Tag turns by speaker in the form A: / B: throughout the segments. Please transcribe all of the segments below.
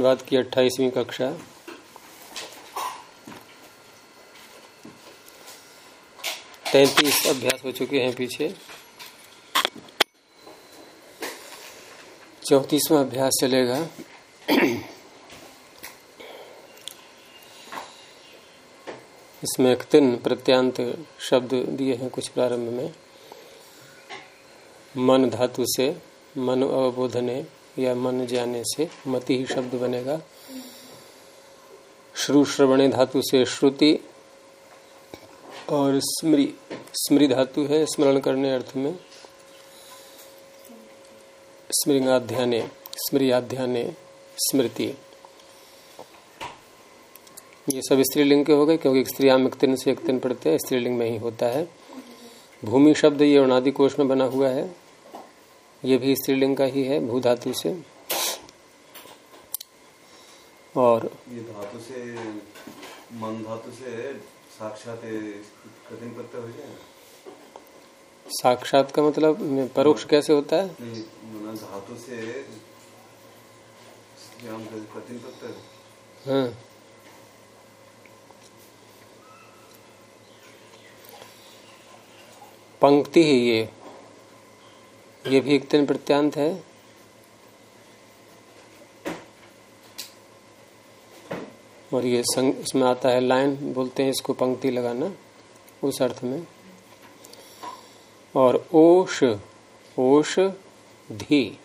A: अनुवाद की अट्ठाईसवीं कक्षा। तैतीस अभ्यास हो चुके हैं पीछे। चौतीसवा अभ्यास चलेगा। इसमें तिन प्रत्यांत शब्द दिए हैं कुछ प्रारंभ में। मन धातु से मन अवबोधने। या मन जाने से मति ही शब्द बनेगा। श्रु श्रवणे धातु से श्रुति और स्मृ स्मृ धातु है स्मरण करने अर्थ में। स्मृंगाध्याने, स्मृयाध्याने, स्मृति। ये सब स्त्रीलिंग के हो गए क्योंकि स्त्रियाम एक से एक पढ़ते हैं, स्त्रीलिंग में ही होता है। भूमि शब्द ये अनादि कोष में बना हुआ है। ये भी स्त्रीलिंग का ही है भू धातु से। और
B: ये धातु से मन धातु से साक्षात कठिन प्रत्यय हो जाएगा
A: साक्षात का मतलब परोक्ष कैसे होता है?
B: धातु से कठिन प्रत्यय।
A: हाँ। पंक्ति ही ये। ये भी एक दिन प्रत्यांत है। और ये संग, इसमें आता है लाइन, बोलते हैं इसको पंक्ति लगाना, उस अर्थ में। और ओष ओष धी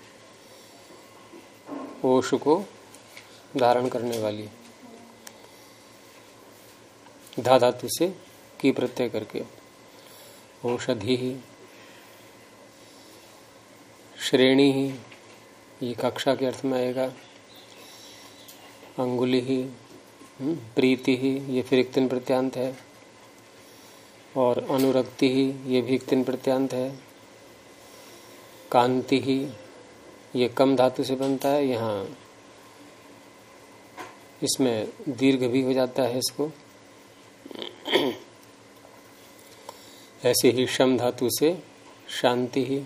A: ओष को धारण करने वाली। धा धातु से की प्रत्यय करके। औषधि श्रेणी ही ये कक्षा के अर्थ में आएगा। अंगुली ही हम्म, प्रीति ही ये फिर एक दिन प्रत्यांत है। और अनुरक्ति ही ये भी एक दिन प्रत्यांत है। कांति ही ये कम धातु से बनता है यहाँ इसमें दीर्घ भी हो जाता है इसको। ऐसे ही शम धातु से शांति ही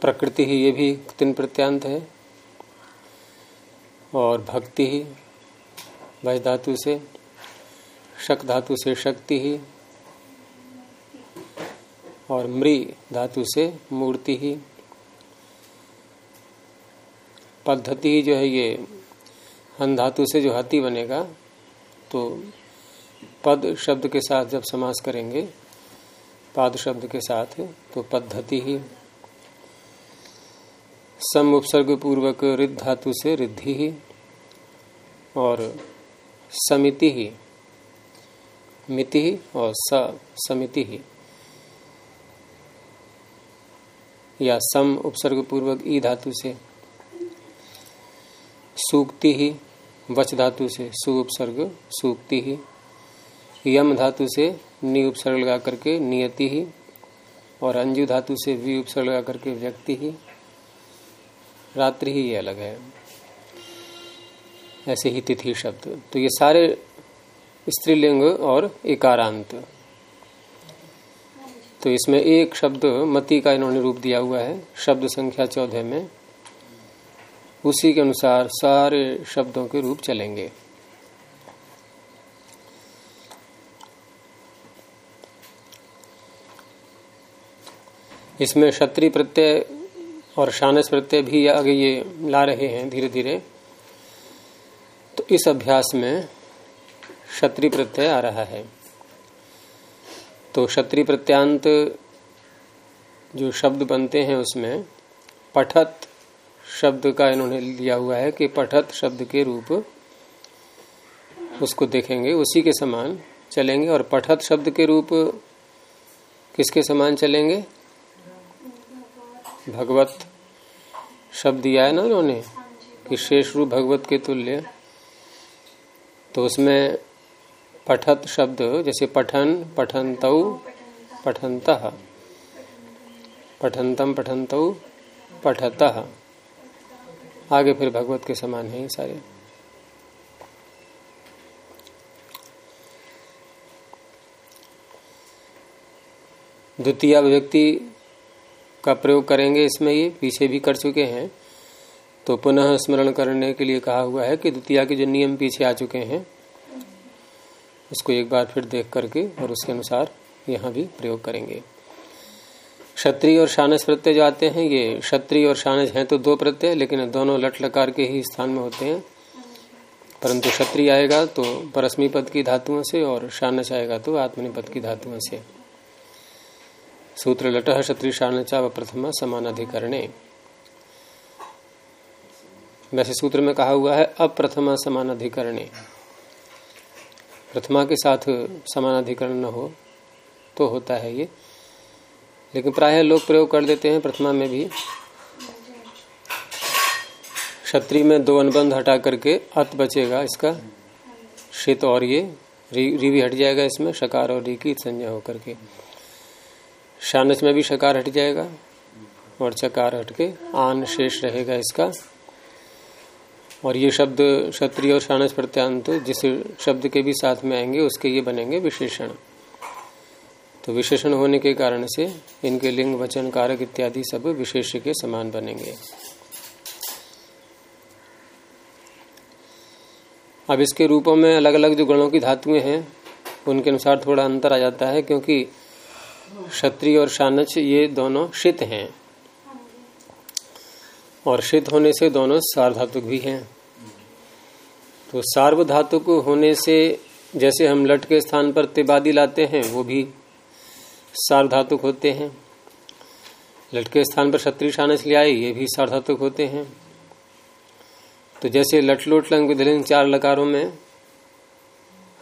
A: प्रकृति ही ये भी तीन प्रत्यांत है। और भक्ति ही भज धातु से, शक धातु से शक्ति ही, और मृ धातु से मूर्ति ही। पद्धति ही जो है ये, हन धातु से जो हति बनेगा तो पद शब्द के साथ जब समास करेंगे, पाद शब्द के साथ तो पद्धति ही सम उपसर्ग पूर्वक रिद्ध धातु से रिद्धि ही और समिति ही, मिति ही और स समिति ही। या सम उपसर्ग पूर्वक ई धातु से सूक्ति ही, वच धातु से सु उपसर्ग, सूक्ति ही। यम धातु से नि उपसर्ग लगा करके नियति ही और अंजु धातु से वी उपसर्ग लगा करके व्यक्ति ही। रात्रि ही ये अलग है। ऐसे ही तिथि शब्द। तो ये सारे स्त्रीलिंग और एकारांत। तो इसमें एक शब्द मति का इन्होंने रूप दिया हुआ है, शब्द संख्या चौदह में। उसी के अनुसार सारे शब्दों के रूप चलेंगे। इसमें क्षत्रिय प्रत्यय और शानस प्रत्यय भी आगे ये ला रहे हैं धीरे धीरे तो इस अभ्यास में क्षत्रि प्रत्यय आ रहा है। तो क्षत्रि प्रत्यांत जो शब्द बनते हैं उसमें पठत शब्द का इन्होंने लिया हुआ है कि पठत शब्द के रूप उसको देखेंगे, उसी के समान चलेंगे और पठत शब्द के रूप किसके समान चलेंगे? भगवत शब्द दिया है ना उन्होंने कि शेष रूप भगवत के तुल्य। तो उसमें पठत शब्द, जैसे पठन पठंत पठंत पठंतम पठंत पठत। आगे फिर भगवत के समान है सारे। द्वितीय व्यक्ति का प्रयोग करेंगे, इसमें ये पीछे भी कर चुके हैं। तो पुनः स्मरण करने के लिए कहा हुआ है कि द्वितीय के जो नियम पीछे आ चुके हैं, उसको एक बार फिर देख करके और उसके अनुसार यहाँ भी प्रयोग करेंगे। क्षत्रिय और शानस प्रत्यय जो आते हैं, ये क्षत्रिय और शानस हैं तो दो प्रत्यय, लेकिन दोनों लट लकार के ही स्थान में होते हैं। परंतु क्षत्रिय आएगा तो परस्मी पद की धातुओं से और शानस आएगा तो आत्मनि पद की धातुओं से। सूत्र लट क्षत्रिय शानचा व प्रथमा समान अधिकरणे वैसे सूत्र में कहा हुआ है अप्रथमा समान अधिकरणे प्रथमा के साथ समान अधिकरण न हो तो होता है ये। लेकिन प्राय लोग प्रयोग कर देते हैं प्रथमा में भी। क्षत्रि में दो अनुबंध हटा करके अत बचेगा इसका। शीत और ये री, री भी हट जाएगा इसमें शकार और री की संज्ञा होकर के। शानच में भी शकार हट जाएगा और चकार हट के आन शेष रहेगा इसका। और ये शब्द क्षत्रिय और शानच प्रत्यांत, जिस शब्द के भी साथ में आएँगे, उसके ये बनेंगे विशेषण। तो विशेषण होने के कारण से इनके लिंग, वचन, कारक इत्यादि सब विशेष के समान बनेंगे। अब इसके रूपों में अलग अलग जो गणों की धातुएँ हैं, उनके अनुसार थोड़ा अंतर आ जाता है, क्योंकि क्षत्रिय और शानच ये दोनों शीत हैं। और शीत होने से दोनों सार्वधातुक भी हैं। तो सार्वधातुक होने से जैसे हम लट के स्थान पर तिबादी लाते हैं, वो भी सार्वधातुक होते हैं। लट के स्थान पर क्षत्रिय शानच ले आए, ये भी सार्वधातुक होते हैं। तो जैसे लट लोट लंग विधलिंग चार लकारों में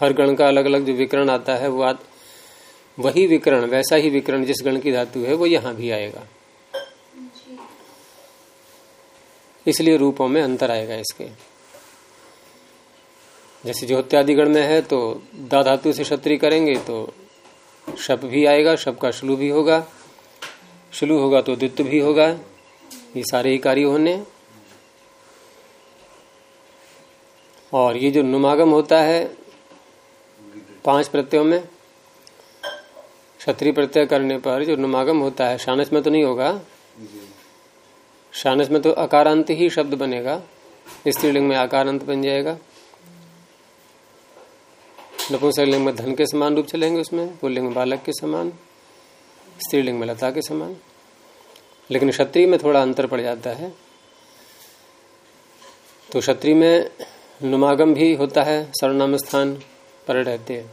A: हर गण का अलग अलग जो विकरण आता है, वो वही विकरण, वैसा ही विकरण जिस गण की धातु है, वो यहाँ भी आएगा। इसलिए रूपों में अंतर आएगा इसके। जैसे ज्योत्यादि गण में है तो दा धातु से क्षत्रिय करेंगे तो शप भी आएगा, शप का श्लू भी होगा। श्लू होगा तो द्वित्व भी होगा। ये सारे ही कार्य होने। और ये जो नुमागम होता है, पाँच प्रत्ययों में क्षत्रिय प्रत्यय करने पर जो नुमागम होता है शानस में तो नहीं होगा? शानस में तो अकारांत ही शब्द बनेगा। स्त्रीलिंग में आकारांत बन जाएगा। नपुंसकलिंग में धन के समान रूप चलेंगे उसमें पुल्लिंग में बालक के समान स्त्रीलिंग में लता के समान। लेकिन क्षत्रिय में थोड़ा अंतर पड़ जाता है। तो क्षत्रिय में नुमागम भी होता है सर्वनाम स्थान पर रहते हैं।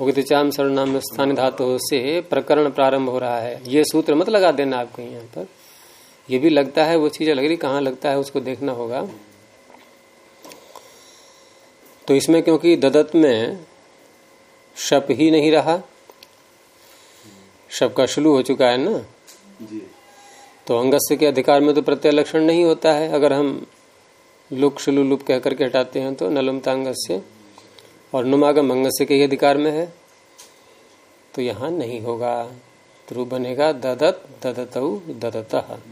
A: उगतिचाम सर्वनाम स्थान धातु से प्रकरण प्रारंभ हो रहा है। ये सूत्र मत लगा देना आपको यहाँ पर। ये भी लगता है वो चीज़ें लग रही कहाँ लगता है उसको देखना होगा। तो इसमें क्योंकि ददत में शप ही नहीं रहा शप का शुरू हो चुका है ना? तो अंगस्य के अधिकार में तो प्रत्यय लक्षण नहीं होता है। अगर हम लुक शुलू लुप कह करके हटाते हैं तो नलमतांगस्य और नुमागम मंगस्य के ही अधिकार में है। तो यहाँ नहीं होगा। तो बनेगा ददत ददत ददत।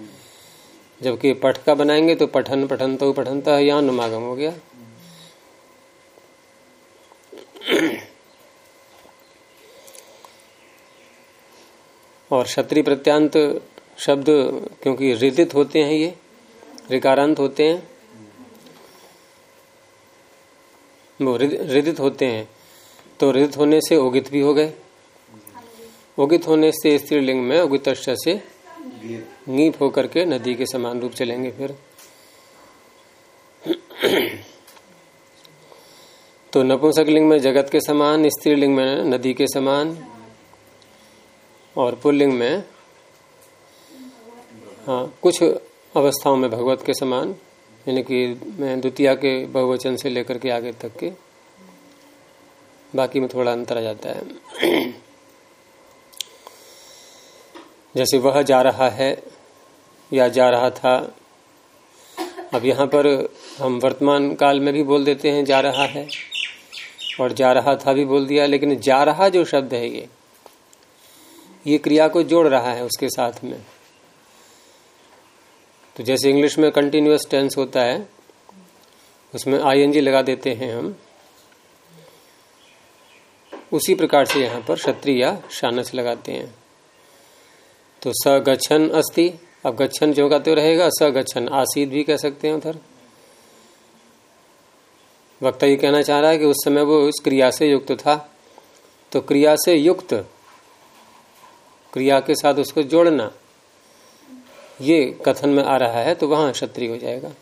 A: जबकि पठ का बनाएँगे तो पठन पठन, पठनत, पठनता यहाँ नुमागम हो गया। और क्षत्रिय प्रत्यांत शब्द क्योंकि रिदित होते हैं ये, रिकारांत होते हैं वो रिदित होते हैं। तो रिदित होने से ओगित भी हो गए। ओगित होने से स्त्रीलिंग में उगित से नीप होकर के नदी के समान रूप चलेंगे फिर। तो नपुंसक लिंग में जगत के समान, स्त्रीलिंग में नदी के समान, और पुल्लिंग में हाँ कुछ अवस्थाओं में भगवत के समान। यानी कि द्वितीय के बहुवचन से लेकर के आगे तक के बाकी में थोड़ा अंतर आ जाता है। जैसे वह जा रहा है या जा रहा था, अब यहाँ पर हम वर्तमान काल में भी बोल देते हैं जा रहा है और जा रहा था भी बोल दिया, लेकिन जा रहा जो शब्द है ये ये क्रिया को जोड़ रहा है उसके साथ में। तो जैसे इंग्लिश में कंटिन्यूस टेंस होता है, उसमें आईएनजी लगा देते हैं हम। उसी प्रकार से यहाँ पर क्षत्रिय शानस लगाते हैं। तो स गच्छन अस्ति, अब गच्छन जो का तो रहेगा स गच्छन आसीद भी कह सकते हैं उधर। वक्ता ये कहना चाह रहा है कि उस समय वो उस क्रिया से युक्त था। तो क्रिया से युक्त, क्रिया के साथ उसको जोड़ना ये कथन में आ रहा है तो वहाँ क्षत्रिय हो जाएगा।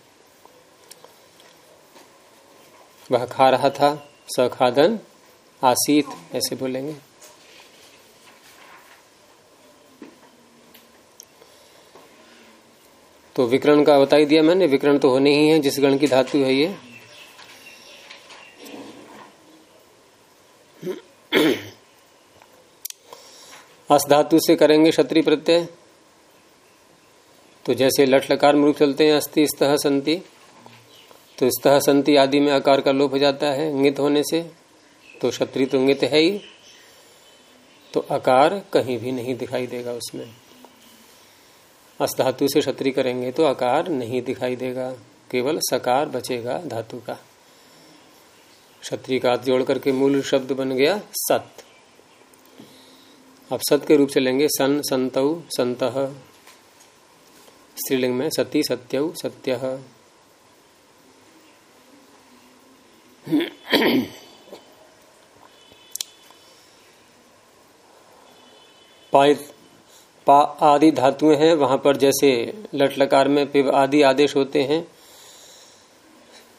A: वह खा रहा था, सखादन, आसीत, ऐसे बोलेंगे। तो विकरण का बता ही दिया मैंने, विकरण तो होने ही है, जिस गण की धातु है ये। अस धातु से करेंगे क्षत्रिय प्रत्यय। तो जैसे लट लकार में रूप चलते हैं, अस्थि, स्तः, संति तो स्तः, संति आदि में आकार का लोप हो जाता है इंगित होने से तो क्षत्रिय तो इंगित है ही तो आकार कहीं भी नहीं दिखाई देगा उसमें। अस से क्षत्रिय करेंगे तो आकार नहीं दिखाई देगा, केवल सकार बचेगा धातु का। क्षत्रिय का हाथ जोड़ करके मूल शब्द बन गया सत। अब सत के रूप चलेंगे सन, संत संत स्त्रीलिंग में सती सत्यव सत्य। पा आदि धातुएँ हैं, वहाँ पर जैसे लट लकार में पिब आदि आदेश होते हैं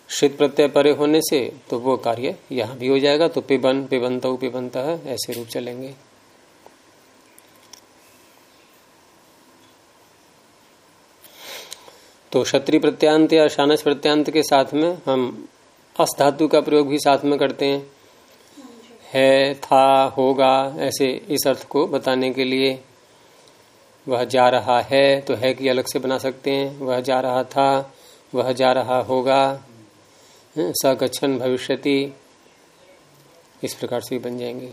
A: शीत प्रत्यय परे होने से तो वो कार्य यहाँ भी हो जाएगा तो पिबन, पिबंत पिबंत, ऐसे रूप चलेंगे। तो क्षत्रिय प्रत्यांत या शानस प्रत्यांत के साथ में हम अस धातु का प्रयोग भी साथ में करते हैं। है, था, होगा, ऐसे इस अर्थ को बताने के लिए वह जा रहा है तो है कि अलग से बना सकते हैं। वह जा रहा था, वह जा रहा होगा सगछन भविष्यति, इस प्रकार से बन जाएँगे।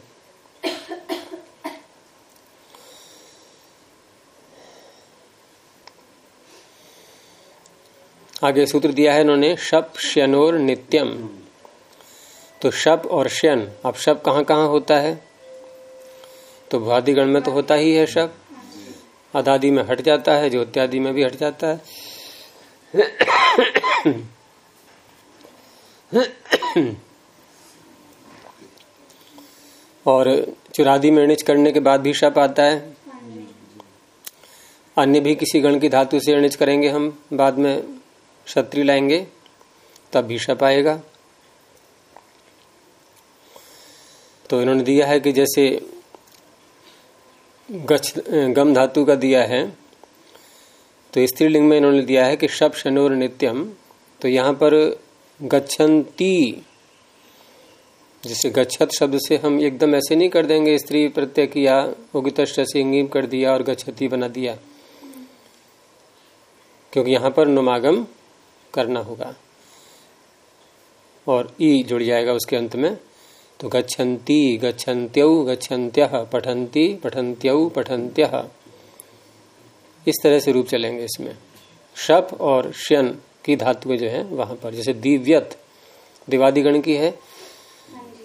A: आगे सूत्र दिया है इन्होंने, शप श्यनोर नित्यम। तो शप और श्यन, अब शप कहाँ कहाँ होता है? तो भ्वादिगण में तो होता ही है शप। अदादि में हट जाता है जो इत्यादि में भी हट जाता है। और चुरादी में अणिच करने के बाद भी शप आता है। अन्य भी किसी गण की धातु से अणिच करेंगे हम बाद में। क्षत्रि लाएँगे, तब भी शप आएगा तो इन्होंने दिया है कि जैसे गच गम धातु का दिया है तो स्त्रीलिंग में इन्होंने दिया है कि शप शनोर नित्यम तो यहाँ पर गच्छन्ति, जैसे गच्छत शब्द से हम एकदम ऐसे नहीं कर देंगे, स्त्री प्रत्यय किया, उगित से कर दिया और गच्छती बना दिया। क्योंकि यहाँ पर नुमागम करना होगा। और ई जुड़ जाएगा उसके अंत में। तो गच्छन्ति, गच्छन्त्यौ, गच्छन्त्य पठंती पठन्त्यौ, पठन्त्य। इस तरह से रूप चलेंगे इसमें। शप और श्यन की धातुएँ जो है वहाँ पर, जैसे दिव्यत, दिवादिगण की है।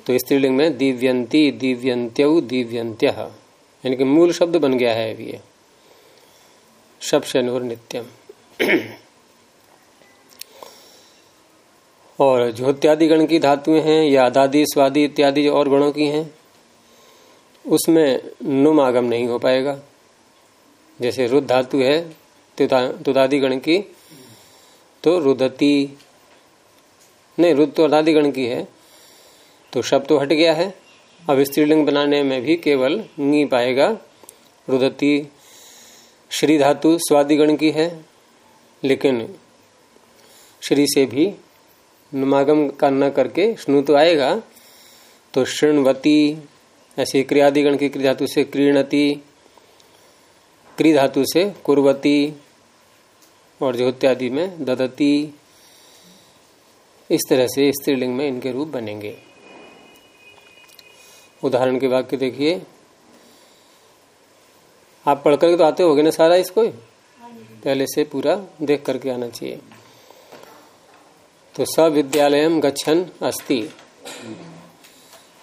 A: तो स्त्रीलिंग में दिव्यंती दिव्यंत्यौ दिव्यंत्य यानी कि मूल शब्द बन गया है ये। शब शन और नित्यम। और जो इत्यादि गण की धातुएँ हैं, या दादी स्वादि इत्यादि और गणों की हैं, उसमें नुम आगम नहीं हो पाएगा। जैसे रुद्ध धातु है तुदादि गण की तो रुदती, नहीं रुद्ध तो अदादि गण की है तो शब्द तो हट गया है। अब स्त्रीलिंग बनाने में भी केवल नी पाएगा। रुदती, श्री धातु, स्वादिगण की है, लेकिन श्री से भी नुमागम का न करके स्नु तो आएगा तो श्रृणवती ऐसे क्रियादिगण की क्रिया धातु से क्रीणति क्री धातु से कुरवती और ज्योत्यादि में ददती इस तरह से स्त्रीलिंग में इनके रूप बनेंगे। उदाहरण के वाक्य देखिए। आप पढ़ करके तो आते होगे ना सारा इसको? पहले से पूरा देख करके आना चाहिए। तो सब विद्यालय गच्छन अस्ति।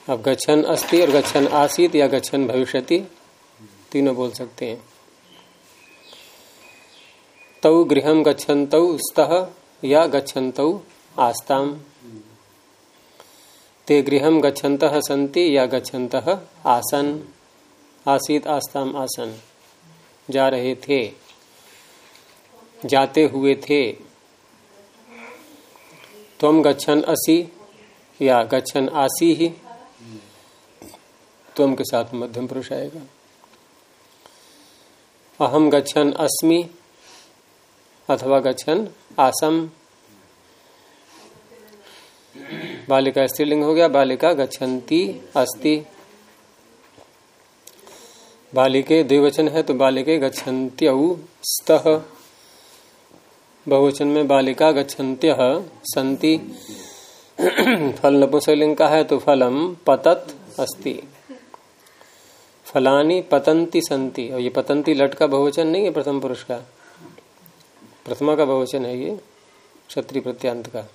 A: अब गच्छन अस्ति और गच्छन आसित या गच्छन भविष्यति, तीनों बोल सकते हैं। तौ गृह गच्छन स्तः या गच्छन आस्ताम। ते गृह गच्छन्त सन्ति या गच्छन्त आसन। आसीत, आस्ताम, आसन। जा रहे थे। जाते हुए थे। तुम गच्छन असी या गच्छन आसी। ही तुम के साथ मध्यम पुरुष आएगा। अहम गच्छन अस्मि अथवा गच्छन आसम। बालिका स्त्रीलिंग हो गया, बालिका गच्छन्ति अस्ति। बालिके द्विवचन है तो बालिके गच्छन्त्य स्तः। बहुवचन में बालिका गच्छन्त्य संति फल नपुंसकलिंग का है तो फलम पतत अस्ति। फलानी पतंती संति और ये पतंती लट का बहुवचन नहीं है, प्रथम पुरुष का। प्रथमा का बहुवचन है ये, क्षत्रिय प्रत्यांत का।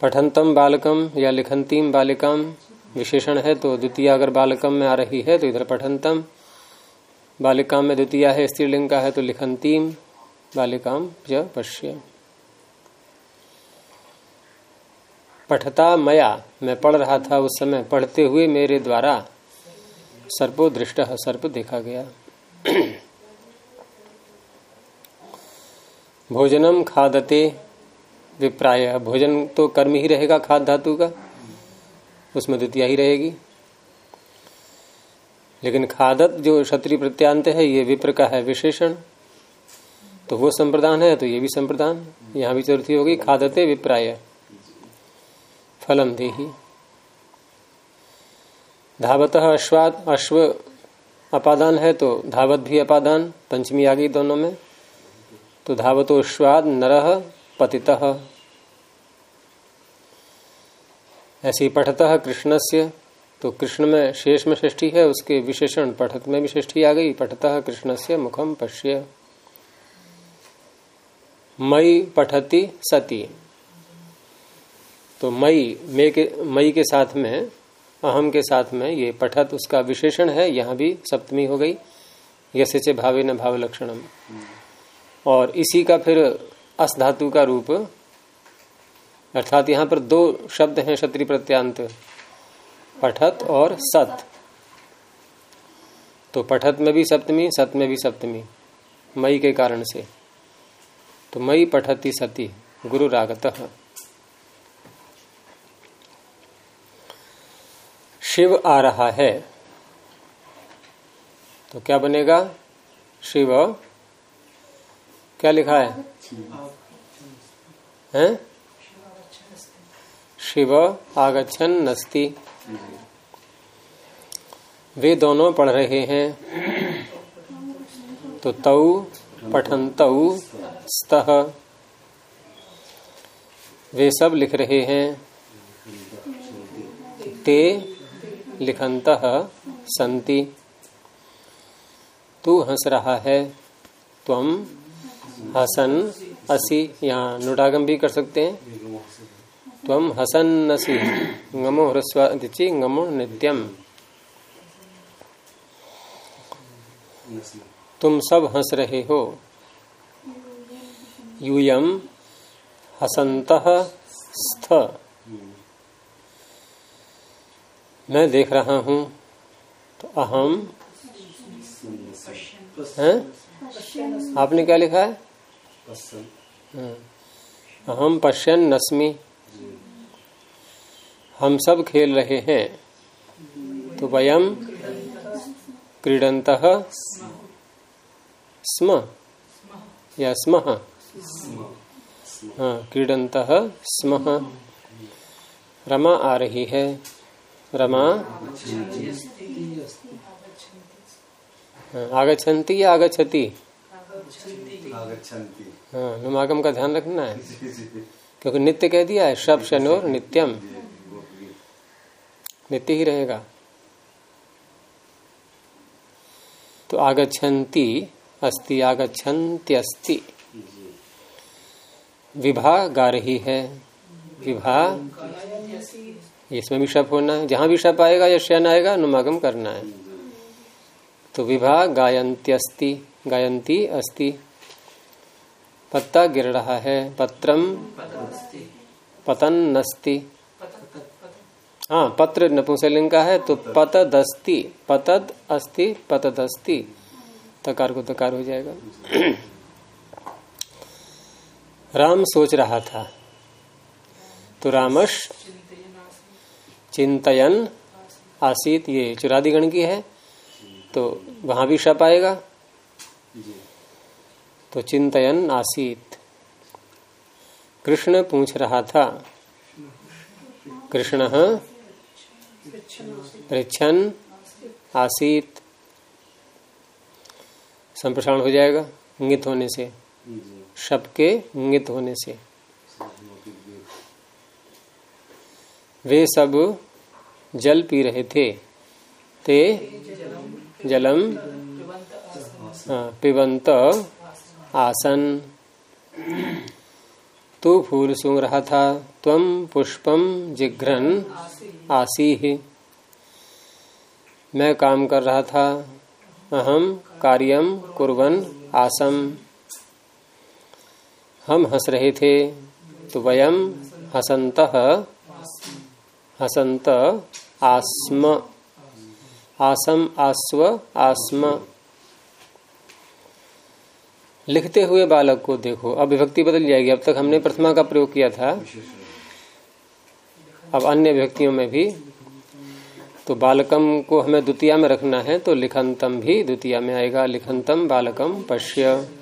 A: पठंतम बालकम या लिखंतीम बालिकाम विशेषण है तो द्वितीय अगर बालकम में आ रही है तो इधर पठंतम बालिकाम में द्वितीय है, स्त्रीलिंग का है तो लिखंतीम बालिकाम ज पश्य। पठता मया, मैं पढ़ रहा था उस समय, पढ़ते हुए मेरे द्वारा सर्पो दृष्ट सर्प देखा गया। भोजनम खादते विप्राय, भोजन तो कर्म ही रहेगा खाद धातु का, उसमें द्वितीय ही रहेगी। लेकिन खादत जो क्षत्रिय प्रत्यांत है, ये विप्र का है विशेषण। तो वो संप्रदान है तो ये भी संप्रदान यहाँ भी चतुर्थी होगी, खादते विप्राय। फलम दे धावत अश्वाद, अश्व अपादान है तो धावत भी अपादान, पंचमी आ गई दोनों में। तो धावतो अश्वाद नरह पतित। ऐसे पठतः कृष्ण से तो कृष्ण में शेष में षष्ठी है, उसके विशेषण पठत में भी षष्ठी आ गई, पठतः कृष्ण से मुखम पश्य। मई पठती सती। तो मई, मे के, मई के साथ में, अहम के साथ में ये पठत उसका विशेषण है, यहाँ भी सप्तमी हो गई यसे भावे न भाव लक्षणम। और इसी का फिर अस धातु का रूप, अर्थात यहाँ पर दो शब्द हैं क्षत्रि प्रत्यांत, पठत और सत। तो पठत में भी सप्तमी, सत में भी सप्तमी, मई के कारण से। तो मई पठती सती, गुरु रागत। शिव आ रहा है। तो क्या बनेगा? शिव। क्या लिखा है? हैं? शिव आगछन नस्ती। वे दोनों पढ़ रहे हैं। तो तऊ पठन तऊ स्तः वे सब लिख रहे हैं। ते लिखंत संति तू हंस रहा है तुम हसन असी। यहाँ नुडागम भी कर सकते हैं। तम हसन असी, गमो ह्रस्वी गमो नित्यम तुम सब हंस रहे हो। यूयम हसंत स्थ। मैं देख रहा हूँ तो अहम। हैं? आपने क्या लिखा है? हाँ। हम पश्यन नस्मी। हम सब खेल रहे हैं तो वयम क्रीडंत स्म। या स्म। हाँ क्रीडंत स्म। रमा आ रही है। रमा। हाँ, आगछन्ति या आगछति हाँ नुमागम का ध्यान रखना है। क्योंकि नित्य कह दिया है शब शनोर नित्यम। नित्य ही रहेगा। तो आगच्छन्ति अस्ति
B: जी
A: विभा गा रही है। विभा इसमें भी शप होना है। जहाँ भी शप आएगा या शयन आएगा, अनुमागम करना है। तो विभा गायन्त्यस्ति गायंती अस्ति। पत्ता गिर रहा है। पत्रम पतन नस्ति हाँ पत्र नपुंसलिंग का है तो पतदस्ति पतद अस्ति पतदस्ति। तकार को तकार हो जाएगा। राम सोच रहा था। तो रामश चिंतन आसीत, ये चुरादी गण की है तो वहाँ भी शप आएगा। तो चिंतन आसीत। कृष्ण पूछ रहा था, कृष्ण पृछन आसीत। संप्रसारण हो जाएगा, इंगित होने से। शब के इंगित होने से। वे सब जल पी रहे थे। ते जलम हाँ, पिबंत आसन। तू फूल सूंघ रहा था त्वम पुष्पम जिघ्रन आसीह। मैं काम कर रहा था अहम कार्यम कुर्वन आसम। हम हंस रहे थे तो वयम हसंत हसंत आस्म आसम आस्व आस्म। लिखते हुए बालक को देखो। अब विभक्ति बदल जाएगी। अब तक हमने प्रथमा का प्रयोग किया था। अब अन्य व्यक्तियों में भी। तो बालकम को हमें द्वितीय में रखना है तो लिखंतम भी द्वितीय में आएगा। लिखंतम बालकम पश्य।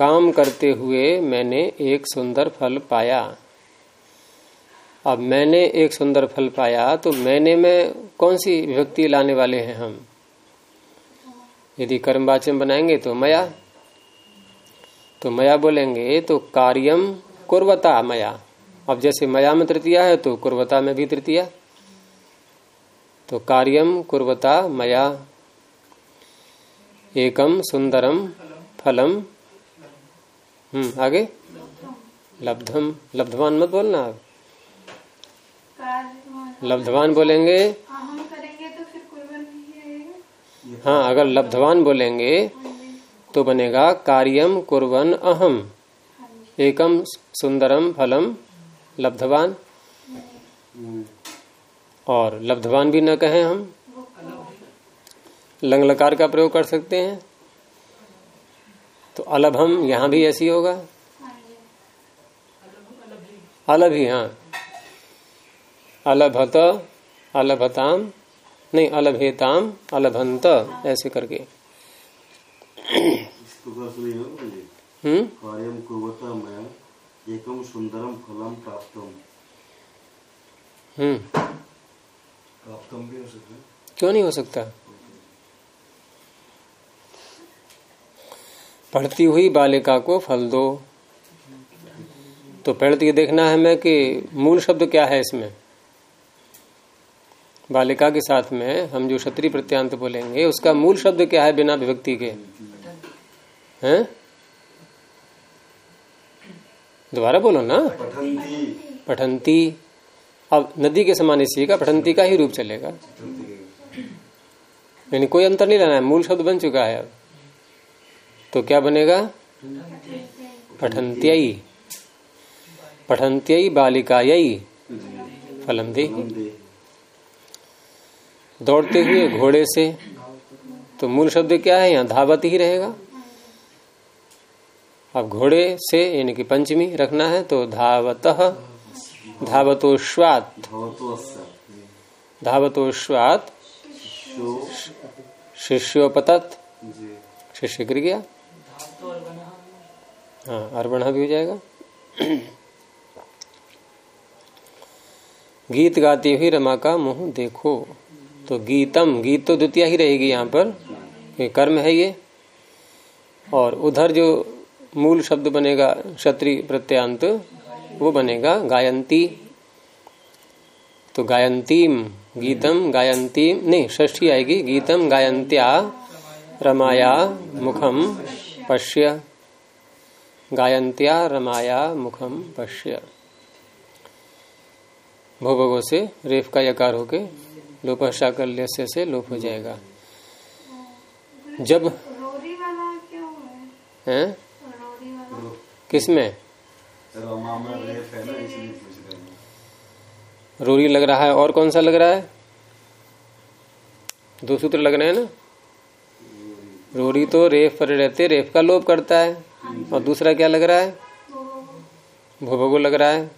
A: काम करते हुए मैंने एक सुंदर फल पाया। अब मैंने एक सुंदर फल पाया तो मैंने में कौन सी विभक्ति लाने वाले हैं हम? यदि कर्मवाचन बनाएँगे तो मया। तो मया बोलेंगे तो कार्यम कुर्वता मया। अब जैसे मया में तृतीया है तो कुर्वता में भी तृतीया। तो कार्यम कुर्वता मया। एकम सुंदरम फलम हम्म आगे? लब्धम। लब्धवान मत बोलना आप लब्धवान बोलेंगे।
C: हाँ तो
A: हाँ। अगर लब्धवान बोलेंगे तो बनेगा कार्यम कुर्वन अहम। एकम सुंदरम फलम। लब्धवान? और लब्धवान भी न कहें हम। लंगलकार का प्रयोग कर सकते हैं। तो अलभम यहाँ भी ऐसी होगा? अलभ ही हाँ। अलभत अलभताम नहीं अलभेताम अलभंत ऐसे करके। हम्म?
B: सुंदरम फलम प्राप्तम।
A: हम्म।
B: भी हो सकता
A: क्यों नहीं हो सकता? पढ़ती हुई बालिका को फल दो। तो पहले तो ये देखना है हमें कि मूल शब्द क्या है इसमें। बालिका के साथ में हम जो क्षत्रिय प्रत्यांत बोलेंगे उसका मूल शब्द क्या है बिना विभक्ति के? हैं? दोबारा बोलो ना।
B: पठंती।
A: पठंती। अब नदी के समान इसी का पठंती का ही रूप चलेगा। यानी कोई अंतर नहीं लाना है मूल शब्द बन चुका है। अब तो क्या बनेगा? पठंत्यई पठंत्यई बालिकायई फलम दे दौड़ते हुए घोड़े से। तो मूल शब्द क्या है? यहाँ धावत ही रहेगा। अब घोड़े से यानी कि पंचमी रखना है तो धावत। धावतोश्वात। धावतोश्वात।
B: शो
A: शिष्योपतत। शिष्य गिर गया हाँ अर्बणा भी हो जाएगा। गीत गाती हुई रमा का मुँह देखो। तो गीतम, गीत तो द्वितीय ही रहेगी यहाँ पर ये कर्म है ये। और उधर जो मूल शब्द बनेगा क्षत्रि प्रत्यांत, वो बनेगा गायंती। तो गायंतीम, गीतम, गायंतीम, नहीं ष्ठी आएगी। गीतम, गायंत्या, रमाया, मुखम, पश्य। गायंत्या रमाया मुखम पश्य। भोभगो से रेफ का यकार होके लोपहशा कर लेस्य से लोप हो जाएगा। जब
C: रोरी वाला क्या है?
A: हैं? किसमें
B: रमा में रेफ ना इसलिए पूछ रहे
A: रोरी लग रहा है और कौन सा लग रहा है? दो सूत्र लग रहे हैं ना? रोरी तो रेफ पर रहते रेफ का लोप करता है। और दूसरा क्या लग रहा है? भोभगो लग रहा है।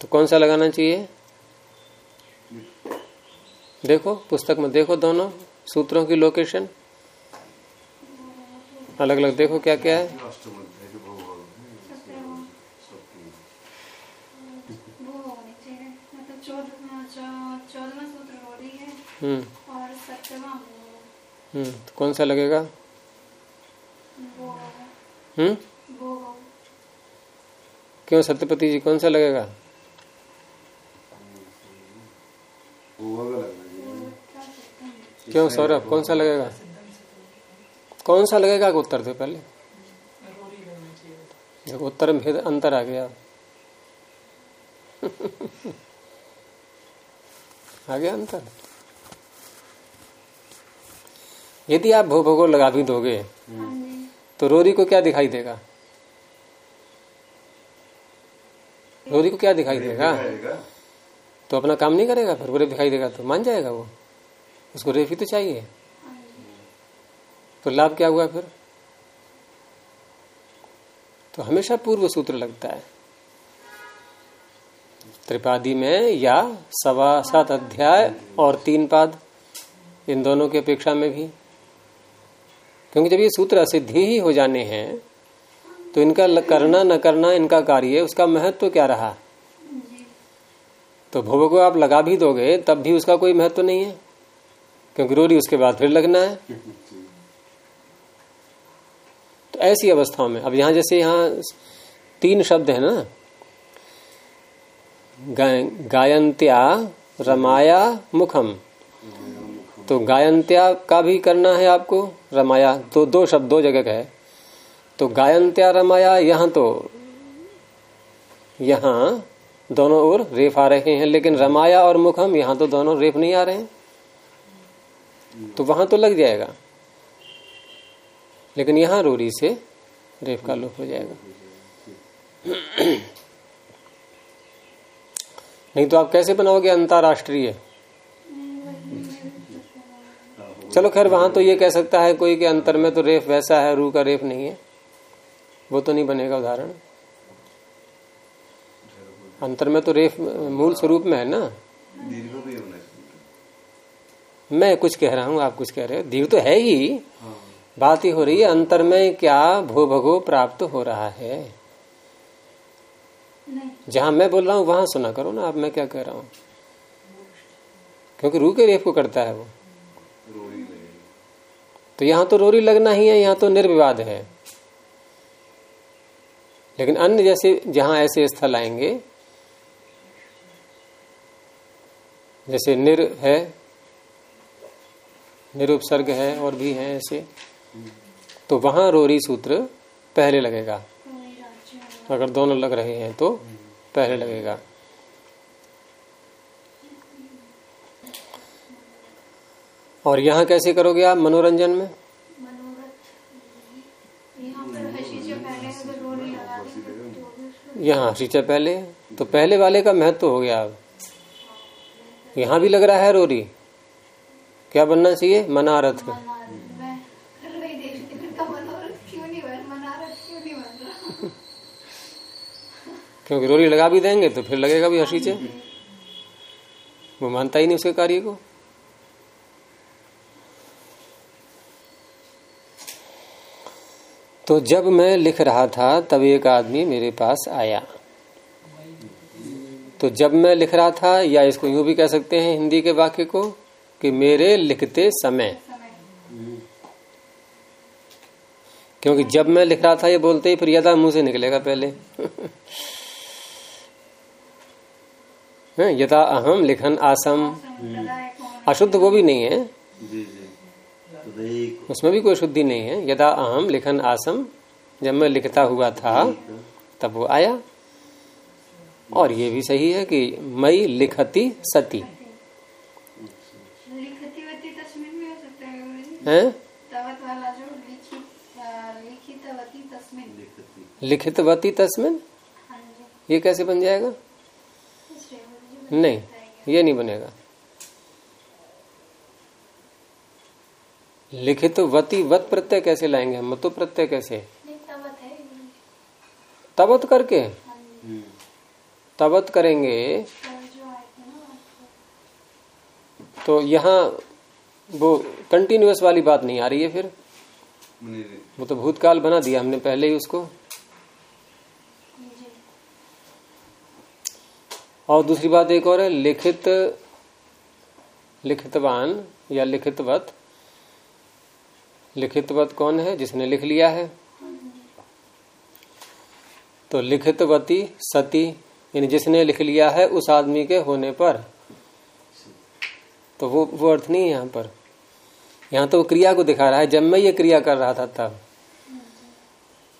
A: तो कौन सा लगाना चाहिए? देखो पुस्तक में देखो दोनों सूत्रों की लोकेशन अलग अलग देखो क्या क्या है। हम्म। हम्म तो कौन सा लगेगा? हम्म? क्यों सत्यपति जी कौन सा लगेगा?
C: क्या
A: सौरभ कौन सा लगेगा? कौन सा लगेगा उत्तर दे पहले? देखो उत्तर में अंतर आ गया। आ गया अंतर। यदि आप भो भोगो लगा भी दोगे
C: हाँ जी
A: तो रोरी को क्या दिखाई देगा? रोरी को क्या दिखाई देगा? तो अपना काम नहीं करेगा फिर? वो रेप दिखाई देगा तो मान जाएगा वो। उसको रेप ही तो चाहिए। तो लाभ क्या हुआ फिर? तो हमेशा पूर्व सूत्र लगता है। त्रिपादी में या सवा सात अध्याय और तीन पाद इन दोनों की अपेक्षा में भी। क्योंकि जब ये सूत्र असिद्धि ही हो जाने हैं तो इनका करना, न करना, इनका कार्य, उसका महत्व तो क्या रहा? तो भोग को आप लगा भी दोगे, तब भी उसका कोई महत्व तो नहीं है। क्योंकि रोरी उसके बाद फिर लगना है। तो ऐसी अवस्थाओं में, अब यहाँ जैसे यहाँ तीन शब्द है ना। गायंत्या रमाया, मुखम। तो गायंत्या का भी करना है आपको? रमाया तो दो शब्द, दो जगह का है। तो गायंत्या रमाया, यहाँ तो यहाँ दोनों ओर रेफ आ रहे हैं, लेकिन रमाया और मुखम, यहाँ तो दोनों रेफ नहीं आ रहे हैं। तो वहाँ तो लग जाएगा। लेकिन यहाँ रोरी से रेफ का लोप हो जाएगा। नहीं तो आप कैसे बनाओगे अंतरराष्ट्रीय? चलो खैर, वहाँ तो ये कह सकता है कोई कि अंतर में तो रेफ वैसा है, रू का रेफ नहीं है। वो तो नहीं बनेगा उदाहरण। अंतर में तो रेफ मूल स्वरूप में है ना? मैं कुछ कह रहा हूँ, आप कुछ कह रहे हो। दीर्घ तो है ही। बात ही हो रही है, अंतर में क्या भो भगो प्राप्त हो रहा है? जहाँ मैं बोल रहा हूँ, वहाँ सुना करो ना, आप, मैं क्या कह रहा हूँ? क्योंकि रू के रेफ को करता है वो। तो यहाँ तो रोरी लगना ही है यहाँ तो निर्विवाद है। लेकिन अन्य जैसे जहाँ ऐसे स्थल आएँगे जैसे निर है निरुपसर्ग है और भी है ऐसे तो वहाँ रोरी सूत्र पहले लगेगा। अगर दोनों लग रहे हैं तो पहले लगेगा। और यहाँ कैसे करोगे आप मनोरंजन में?
C: यहाँ पर पहले? तो
A: पहले। तो वाले का महत्व हो गया अब। यहाँ भी लग रहा है रोरी। क्या बनना चाहिए? मनारथ क्योंकि रोरी लगा भी देंगे तो फिर लगेगा भी हसीचे वो मानता ही नहीं उसके कार्य को। तो जब मैं लिख रहा था तब एक आदमी मेरे पास आया। तो जब मैं लिख रहा था या इसको यूँ भी कह सकते हैं हिंदी के वाक्य को कि मेरे लिखते समय। क्योंकि जब मैं लिख रहा था ये बोलते ही फिर यदा मुँह से निकलेगा पहले। यदा अहम लिखन आसम। अशुद्ध वो भी नहीं है। उसमें भी कोई शुद्धि नहीं है। यदा अहम लिखन आसम जब मैं लिखता हुआ था तब वो आया। और ये भी सही है कि मई लिखती सती।
C: लिखती वती तस्मिन में हो सकता है
A: है?
C: तवत वाला जो लिखित लिखितवती तस्मिन। हाँ
A: ये कैसे बन जाएगा? नहीं ये नहीं बनेगा। लिखित वती वत प्रत्यय कैसे लाएँगे मतो प्रत्यय कैसे? तबत करके? तबत करेंगे।
C: तो
A: तो यहाँ वो कंटिन्यूस वाली बात नहीं आ रही है फिर? वो तो भूतकाल बना दिया हमने पहले ही उसको। और दूसरी बात एक और है, लिखित, लिखितवान या लिखितवत। लिखितवत कौन है जिसने लिख लिया है? तो लिखितवती सती, यानी जिसने लिख लिया है उस आदमी के होने पर। तो वो वो अर्थ नहीं है यहाँ पर। यहाँ तो क्रिया को दिखा रहा है, जब मैं ये क्रिया कर रहा था तब।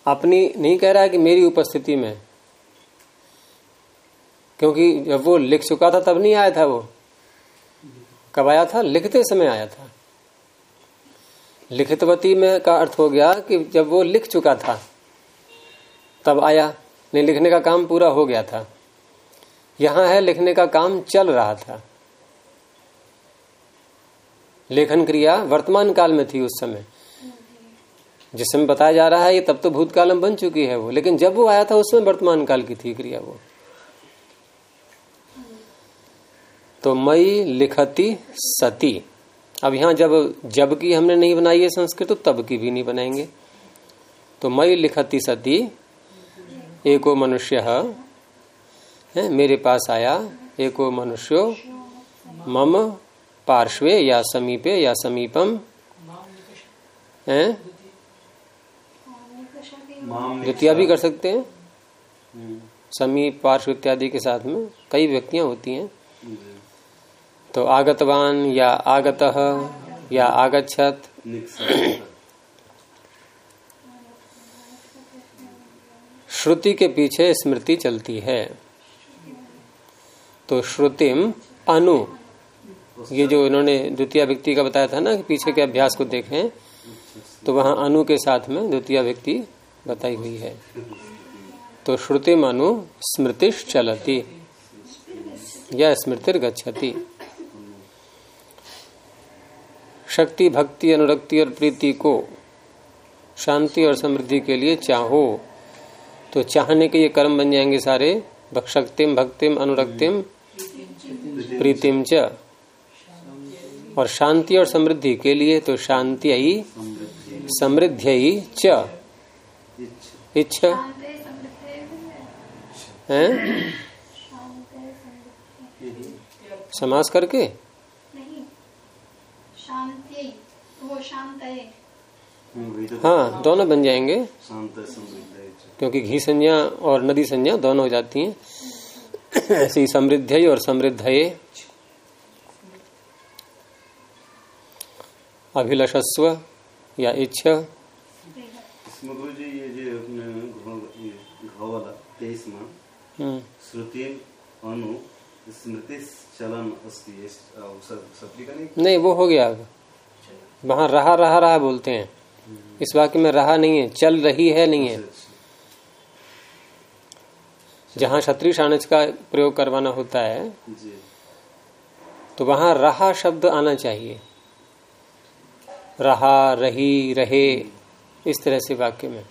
A: अपनी नहीं कह रहा है कि मेरी उपस्थिति में। क्योंकि जब वो लिख चुका था तब नहीं आया था वो। कब आया था? लिखते समय आया था। लिखितवती में का अर्थ हो गया कि जब वो लिख चुका था, तब आया, नहीं, लिखने का काम पूरा हो गया था। यहाँ है लिखने का काम चल रहा था। लेखन क्रिया वर्तमान काल में थी उस समय। जिस समय बताया जा रहा है, ये तब तो भूतकाल में बन चुकी है वो, लेकिन जब वो आया था, उसमें वर्तमान काल की थी क्रिया वो। तो मई लिखती सती। अब यहाँ जब जब की हमने नहीं बनाई है संस्कृत तो तब की भी नहीं बनाएँगे। तो मई लिखती सती एको मनुष्य है मेरे पास आया एको मनुष्यो मम पार्श्वे या समीपे या समीपम है? द्वितीय भी कर सकते हैं।
B: हम्म,
A: समीप पार्श्व इत्यादि के साथ में कई व्यक्तियाँ होती हैं। तो आगतवान या आगत या
B: आगछत
A: श्रुति के पीछे स्मृति चलती है। तो श्रुतिम अनु, ये जो इन्होंने द्वितीय व्यक्ति का बताया था ना कि पीछे के अभ्यास को देखें तो वहाँ अनु के साथ में द्वितीय व्यक्ति बताई हुई है। तो श्रुतिम अनु स्मृतिश चलती या स्मृतिर गच्छति शक्ति, भक्ति, अनुरक्ति और प्रीति को शांति और समृद्धि के लिए चाहो तो चाहने के ये कर्म बन जाएँगे सारे शक्तिम भक्तिम, अनुरक्तिम, प्रीतिम च। और शांति और समृद्धि के लिए तो शांति च।
B: इच्छ।
A: इच्छ
C: है? समृद्ध है
A: है
C: समृद्ध
A: समास करके?
C: शांति वो शांत है।
A: हाँ दोनों बन जाएँगे। क्योंकि घी संज्ञा और नदी संज्ञा दोनों हो जाती हैं। ऐसे ही समृद्ध और समृद्ध अभिलषस्व या इच्छ। हम्म,
B: श्रुति अनु स्मृति चलन नहीं?
A: वो हो गया। वहाँ रहा रहा रहा बोलते हैं। इस वाक्य में रहा नहीं है चल रही है नहीं है।
B: अच्छा,
A: जहाँ क्षत्रिय शाणज का प्रयोग करवाना होता है
B: अच्छा।
A: तो वहाँ रहा शब्द आना चाहिए। रहा रही रहे इस तरह से वाक्य में।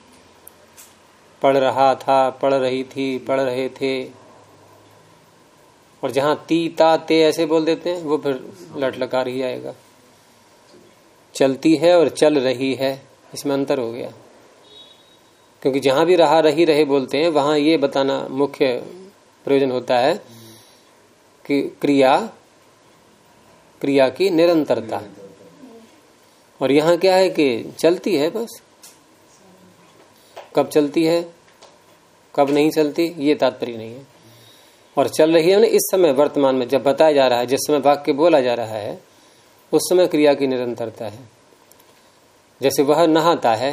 A: पढ़ रहा था पढ़ रही थी पढ़ रहे थे। और जहाँ ती, ता, ते ऐसे बोल देते हैं, वो फिर लट लकार ही आएगा। चलती है और चल रही है, इसमें अंतर हो गया। क्योंकि जहाँ भी रहा, रही, रहे बोलते हैं, वहाँ ये बताना मुख्य प्रयोजन होता है कि क्रिया क्रिया की निरंतरता। और यहाँ क्या है कि चलती है बस। कब चलती है, कब नहीं चलती, ये तात्पर्य नहीं है। और चल रही है इस समय वर्तमान में जब बताया जा रहा है जिस समय वाक्य बोला जा रहा है उस समय क्रिया की निरंतरता है। जैसे वह नहाता है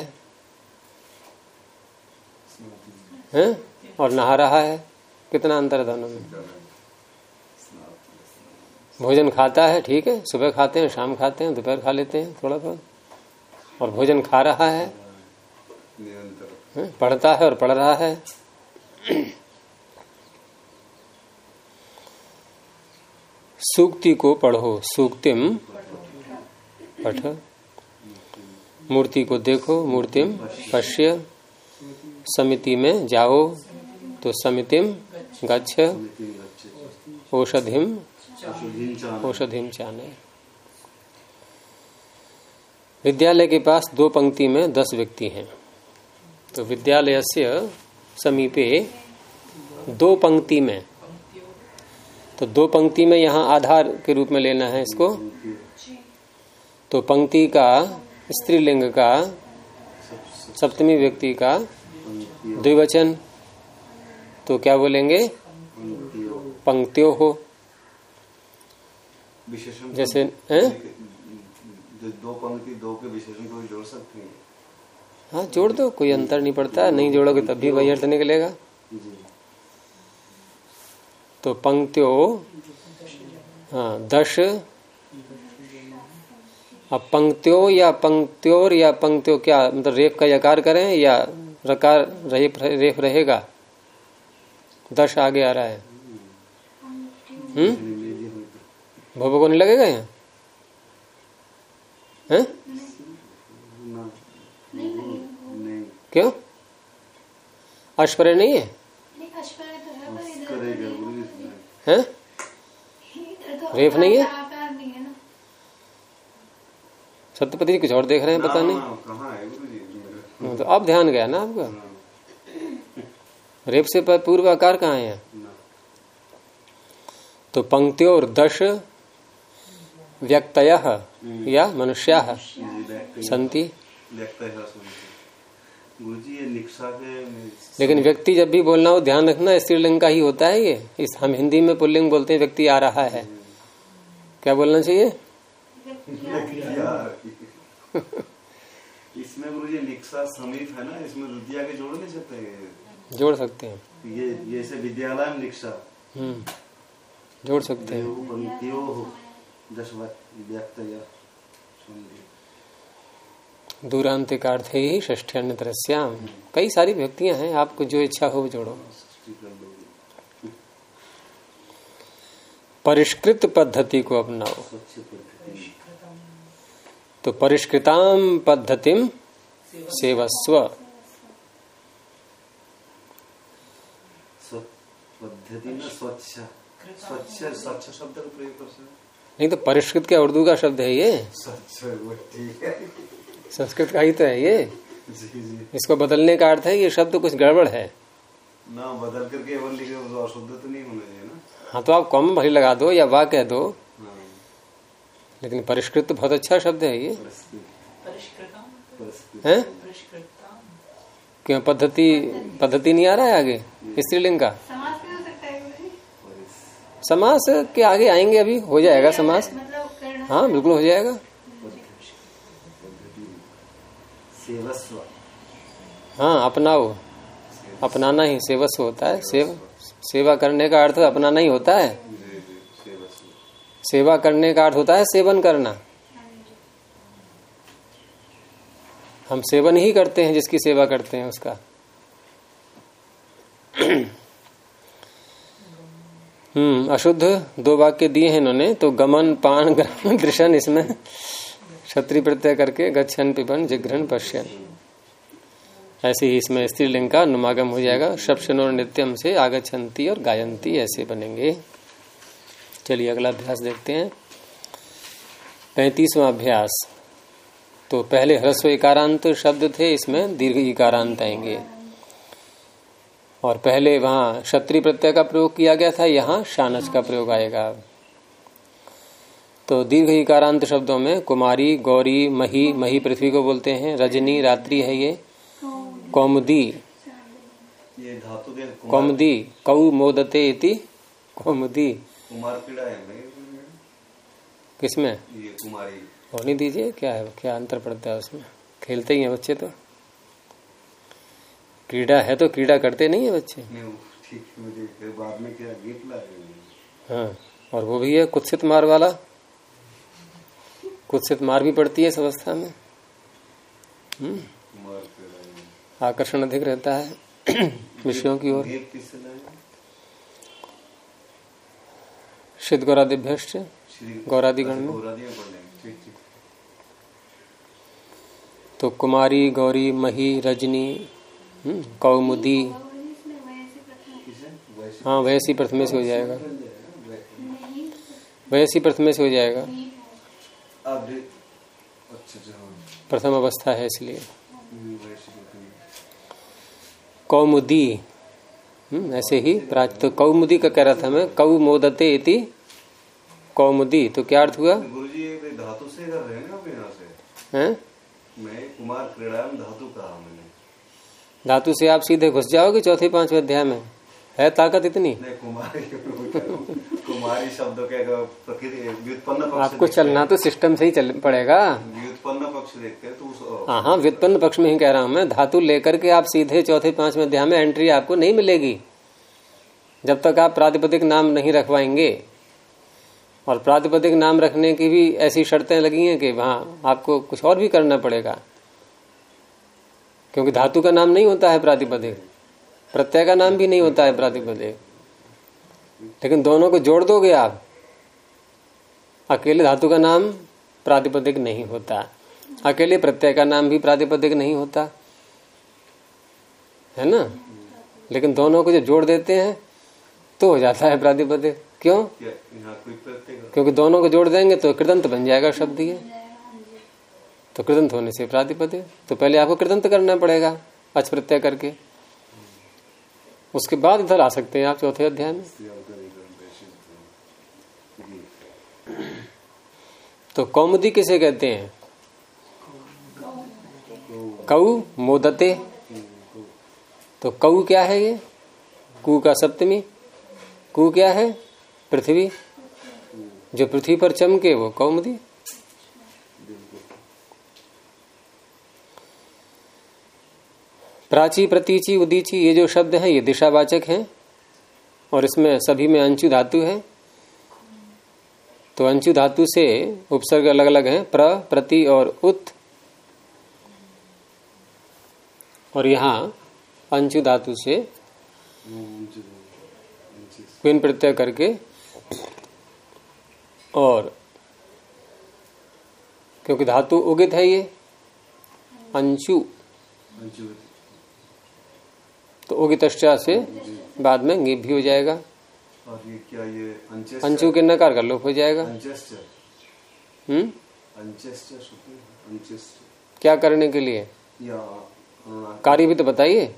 A: हैं? और नहा रहा है कितना अंतर है दोनों में? भोजन खाता है ठीक है सुबह खाते हैं शाम खाते हैं दोपहर खा लेते हैं थोड़ा बहुत और भोजन खा रहा है? पढ़ता है और पढ़ रहा है। सूक्ति को पढ़ो, सूक्तिम पठ। मूर्ति को देखो, मूर्तिम पश्य। समिति में जाओ तो समितिम गच्छ। औषधिम औषधिम चाने विद्यालय के पास दो पंक्ति में दस व्यक्ति हैं। तो विद्यालय से समीपे दो पंक्ति में तो दो पंक्ति में यहाँ आधार के रूप में लेना है इसको। तो पंक्ति का स्त्रीलिंग का सप्तमी व्यक्ति का द्विवचन। तो क्या बोलेंगे? पंक्तियों हो।
B: विशेषण
A: जैसे हैं?
B: दो पंक्ति दो के विशेषण को जोड़ सकते हैं।
A: हाँ जोड़ दो कोई अंतर नहीं पड़ता नहीं जोड़ोगे तब भी वही अर्थ निकलेगा।
B: जी।
A: तो पंक्तियों हाँ दश। अब पंक्तियों या पंक्त्योर या पंक्तियों क्या मतलब रेप का यकार करें या रकार रेप रेप रहेगा? दश आगे आ रहा है। हम्म? भोबो को नहीं लगेगा यहाँ हैं? क्यों? अश्वरे नहीं है?
C: नहीं अश्वरे तो है पर इधर
B: करेगा गुरु जी इसमें।
A: हैं? रेफ नहीं है? सत्यपति जी कुछ और देख रहे हैं पता नहीं? तो अब ध्यान गया ना आपका? रेप से पूर्व आकार कहाँ है? तो पंक्तियों और दश व्यक्तय या मनुष्या।
B: सुनते
A: लेकिन व्यक्ति जब भी बोलना हो ध्यान रखना स्त्रीलिंग का ही होता है ये। इस हम हिंदी में पुल्लिंग बोलते हैं व्यक्ति आ रहा है। क्या बोलना चाहिए?
B: इसमें निक्शा समीप है ना इसमें रुदिया के जोड़ नहीं सकते ये-
A: जोड़ सकते हैं।
B: ये जैसे विद्यालय में निक्शा
A: हम्म जोड़ सकते हैं।
B: व्यक्त या संधि
A: ही ष्ठ्यन्यतरस्याम कई सारी व्यक्तियाँ हैं आपको जो इच्छा हो जोड़ो। परिष्कृत पद्धति को अपनाओ। तो परिष्कृताम पद्धतिम सेवस्व।
B: पद्धति स्वच्छ। स्वच्छ स्वच्छ शब्द का प्रयोग
A: नहीं तो परिष्कृत क्या उर्दू का शब्द है ये। संस्कृत का ही तो है ये।
B: जी जी
A: इसको बदलने का अर्थ है ये शब्द कुछ गड़बड़ है।
B: ना बदल करके एवं लिखे तो अशुद्ध तो नहीं होना चाहिए ना
A: हाँ तो आप कॉम भली लगा दो या वाह कह दो।
B: हाँ।
A: लेकिन परिष्कृत तो बहुत अच्छा शब्द है ये। है? क्यों? पद्धति पद्धति नहीं आ रहा है आगे? स्त्रीलिंग का?
C: समाज हो है
A: समास के आगे आएँगे अभी हो जाएगा समास।
C: मतलब
A: हाँ बिल्कुल हो जाएगा।
B: सेवस्व।
A: हाँ अपनाओ। अपनाना ही सेवस्व होता है। सेव, सेवा करने का अर्थ अपनाना ही होता है। सेवा करने का अर्थ होता है सेवन करना। हम सेवन ही करते हैं जिसकी सेवा करते हैं उसका। हम्म अशुद्ध दो वाक्य दिए हैं इन्होंने तो गमन, पान, ग्रहण दृशन इसमें क्षत्रि प्रत्यय करके गच्छन, पिबन, जिघ्रन, पश्यन। ऐसे ही इसमें स्त्रीलिंग का अनुमागम हो जाएगा। शब्शनोर नित्यम से आगछंती और गायंती ऐसे बनेंगे। चलिए अगला अभ्यास देखते हैं। पैंतीसवां अभ्यास। तो पहले ह्रस्व इकारांत शब्द थे, इसमें दीर्घ इकारांत आएँगे। और पहले वहाँ क्षत्रि प्रत्यय का प्रयोग किया गया था, यहाँ शानच का प्रयोग आएगा। तो दीर्घ इकारांत शब्दों में कुमारी गौरी मही मही पृथ्वी को बोलते हैं। रजनी रात्रि है ये। कौमुदी।
B: ये धातु के
A: कौ मोदते इति। कौमुदी। किसमें? होने दीजिए क्या है क्या अंतर पड़ता है उसमें? खेलते ही हैं बच्चे तो। क्रीड़ा है तो क्रीड़ा करते नहीं है बच्चे?
B: ठीक है, मुझे बाद में क्या लाए
A: हाँ और वो भी है कुत्सित मार वाला। कुत्सित मार भी पड़ती है इस अवस्था में। हम्म, आकर्षण अधिक रहता है विषयों की ओर। सिद्ध गौरादिभ्यश्च। गौरादिगण में। तो कुमारी गौरी मही रजनी हम्म, कौमुदी। हाँ वैसी प्रथमे से हो जाएगा। वैसी प्रथमे से हो जाएगा
B: अब भी- अच्छा अच्छा हाँ
A: प्रथम अवस्था है इसलिए। कौमुदी। हम्म, ऐसे ही प्राच तो कौमुदी का कह रहा था मैं कौ मोदते इति कौमुदी। तो क्या अर्थ हुआ?
B: गुरु जी धातु से कर रहे हैं ना आप यहाँ से?
A: हैं?
B: मैं कुमार क्रीड़ा धातु कहा मैंने।
A: धातु से आप सीधे घुस जाओगे चौथे पाँचवें अध्याय में? है ताकत इतनी?
B: कुमारी कुमारी शब्द के प्रकृति व्युत्पन्न पक्ष
A: आपको चलना तो सिस्टम से ही चल पड़ेगा।
B: व्युत्पन्न पक्ष देखते हैं तो
A: हाँ हाँ व्युत्पन्न पक्ष में ही कह रहा हूँ मैं। धातु लेकर के आप सीधे चौथे पाँचवें अध्याय में एंट्री आपको नहीं मिलेगी। जब तक आप प्रातिपदिक नाम नहीं रखवाएँगे। और प्रातिपदिक नाम रखने की भी ऐसी शर्तें लगी हैं कि वहाँ आपको कुछ और भी करना पड़ेगा। क्योंकि धातु का नाम नहीं होता है प्रातिपदिक। प्रत्यय का नाम भी नहीं होता है प्रातिपदिक लेकिन दोनों को जोड़ दोगे आप अकेले धातु का नाम प्रातिपदिक नहीं होता। अकेले प्रत्यय का नाम भी प्रातिपदिक नहीं होता। है ना? लेकिन दोनों को जो जोड़ देते हैं तो हो जाता है प्रातिपदिक। क्यों? क्योंकि दोनों को जोड़ देंगे तो कृदंत बन जाएगा शब्द ये। तो कृदंत होने से प्रातिपदिक। तो पहले आपको कृदंत करना पड़ेगा अच प्रत्यय करके। उसके बाद इधर आ सकते हैं आप चौथे अध्याय में। तो कौमुदी किसे कहते हैं? कऊ मोदते। तो कऊ क्या है ये? कु का सप्तमी। कु क्या है? पृथ्वी। जो पृथ्वी पर चमके वो कौमुदी। प्राची, प्रतीची, उदीची, ये जो शब्द है, ये दिशावाचक हैं, और इसमें सभी में अंशु धातु है। तो अंशु धातु से उपसर्ग अलग अलग हैं, प्र, प्रति और उत। और यहाँ अंचु धातु से क्विन प्रत्यय करके और क्योंकि धातु उगित है ये अंशु तो उगित से बाद में गिप भी हो जाएगा।
B: और ये क्या ये
A: अंशु के नकार का लोप हो जाएगा। हम्म? क्या करने के लिए? कार्य भी तो बताइए।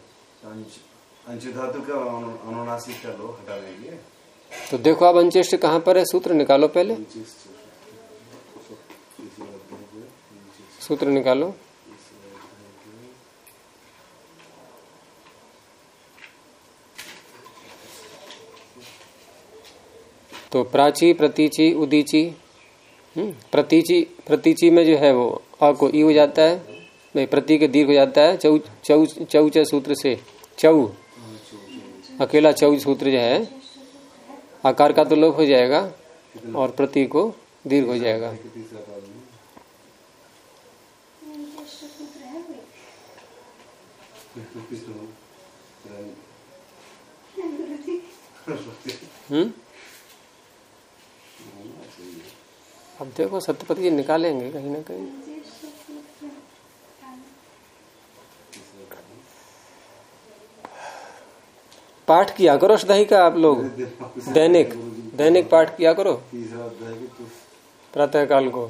A: तो देखो आप अंचेष्ट कहाँ पर है? सूत्र निकालो पहले। सूत्र निकालो। तो प्राची प्रतीची उदीची हम्म, प्रतीची प्रतीची में जो है वो अ को ई हो जाता है नहीं प्रति के दीर्घ हो जाता है चौ चौ चौच सूत्र से चौ अकेला चौ सूत्र जो है आकार का तो लोप हो जाएगा और प्रति को दीर्घ हो जाएगा। हम्म? अब देखो, सत्यपति जी निकालेंगे कहीं ना कहीं। पाठ किया करो सदाई का आप लोग। दैनिक दैनिक पाठ किया करो। प्रातः काल को।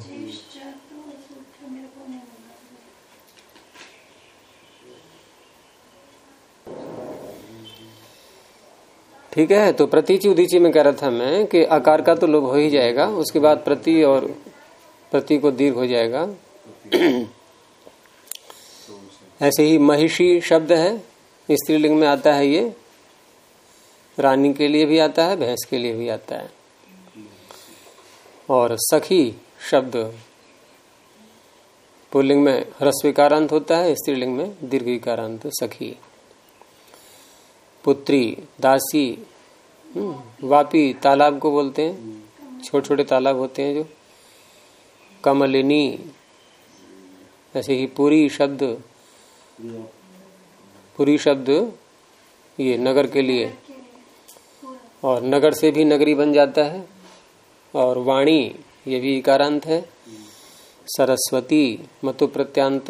A: ठीक है? तो प्रतीची उदीची में कह रहा था मैं कि आकार का तो लोभ हो ही जाएगा, उसके बाद प्रति और प्रति को दीर्घ हो जाएगा। ऐसे ही महिषी शब्द है, स्त्रीलिंग में आता है ये। रानी के लिए भी आता है, भैंस के लिए भी आता है। और सखी शब्द पुल्लिंग में ह्रस्वीकारांत होता है, स्त्रीलिंग में दीर्घिकारांत सखी। पुत्री दासी हम्म, वापी तालाब को बोलते हैं। छोटे छोटे तालाब होते हैं जो। कमलिनी ऐसे ही पूरी शब्द। पूरी शब्द ये नगर के लिए। और नगर से भी नगरी बन जाता है। और वाणी ये भी इकारांत है। सरस्वती मतु प्रत्यांत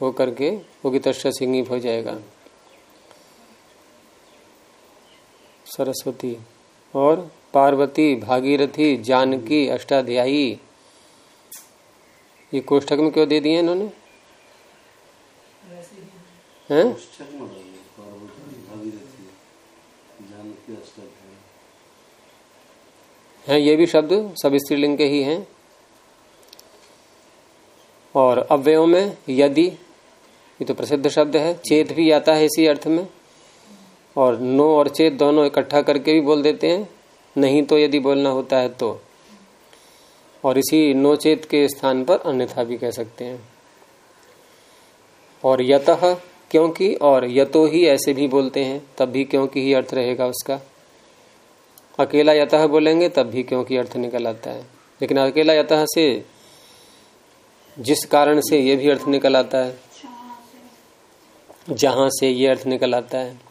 A: होकर के उगित सिंगी हो जाएगा। सरस्वती और पार्वती भागीरथी जानकी अष्टाध्यायी। ये कोष्ठक में क्यों दे दिए इन्होंने? हैं? हैं ये भी शब्द सब स्त्रीलिंग के ही हैं। और अव्ययों में यदि ये तो प्रसिद्ध शब्द है चेत भी आता है इसी अर्थ में। और नो और चेत दोनों इकट्ठा करके भी बोल देते हैं। नहीं तो यदि बोलना होता है तो। और इसी नो चेत के स्थान पर अन्यथा भी कह सकते हैं। और यत, क्योंकि और यतो ही ऐसे भी बोलते हैं, तब भी क्योंकि ही अर्थ रहेगा उसका। अकेला यतः बोलेंगे, तब भी क्योंकि अर्थ निकल आता है। लेकिन अकेला यतः से, जिस कारण से ये भी अर्थ निकल आता है, जहाँ से ये अर्थ निकल आता है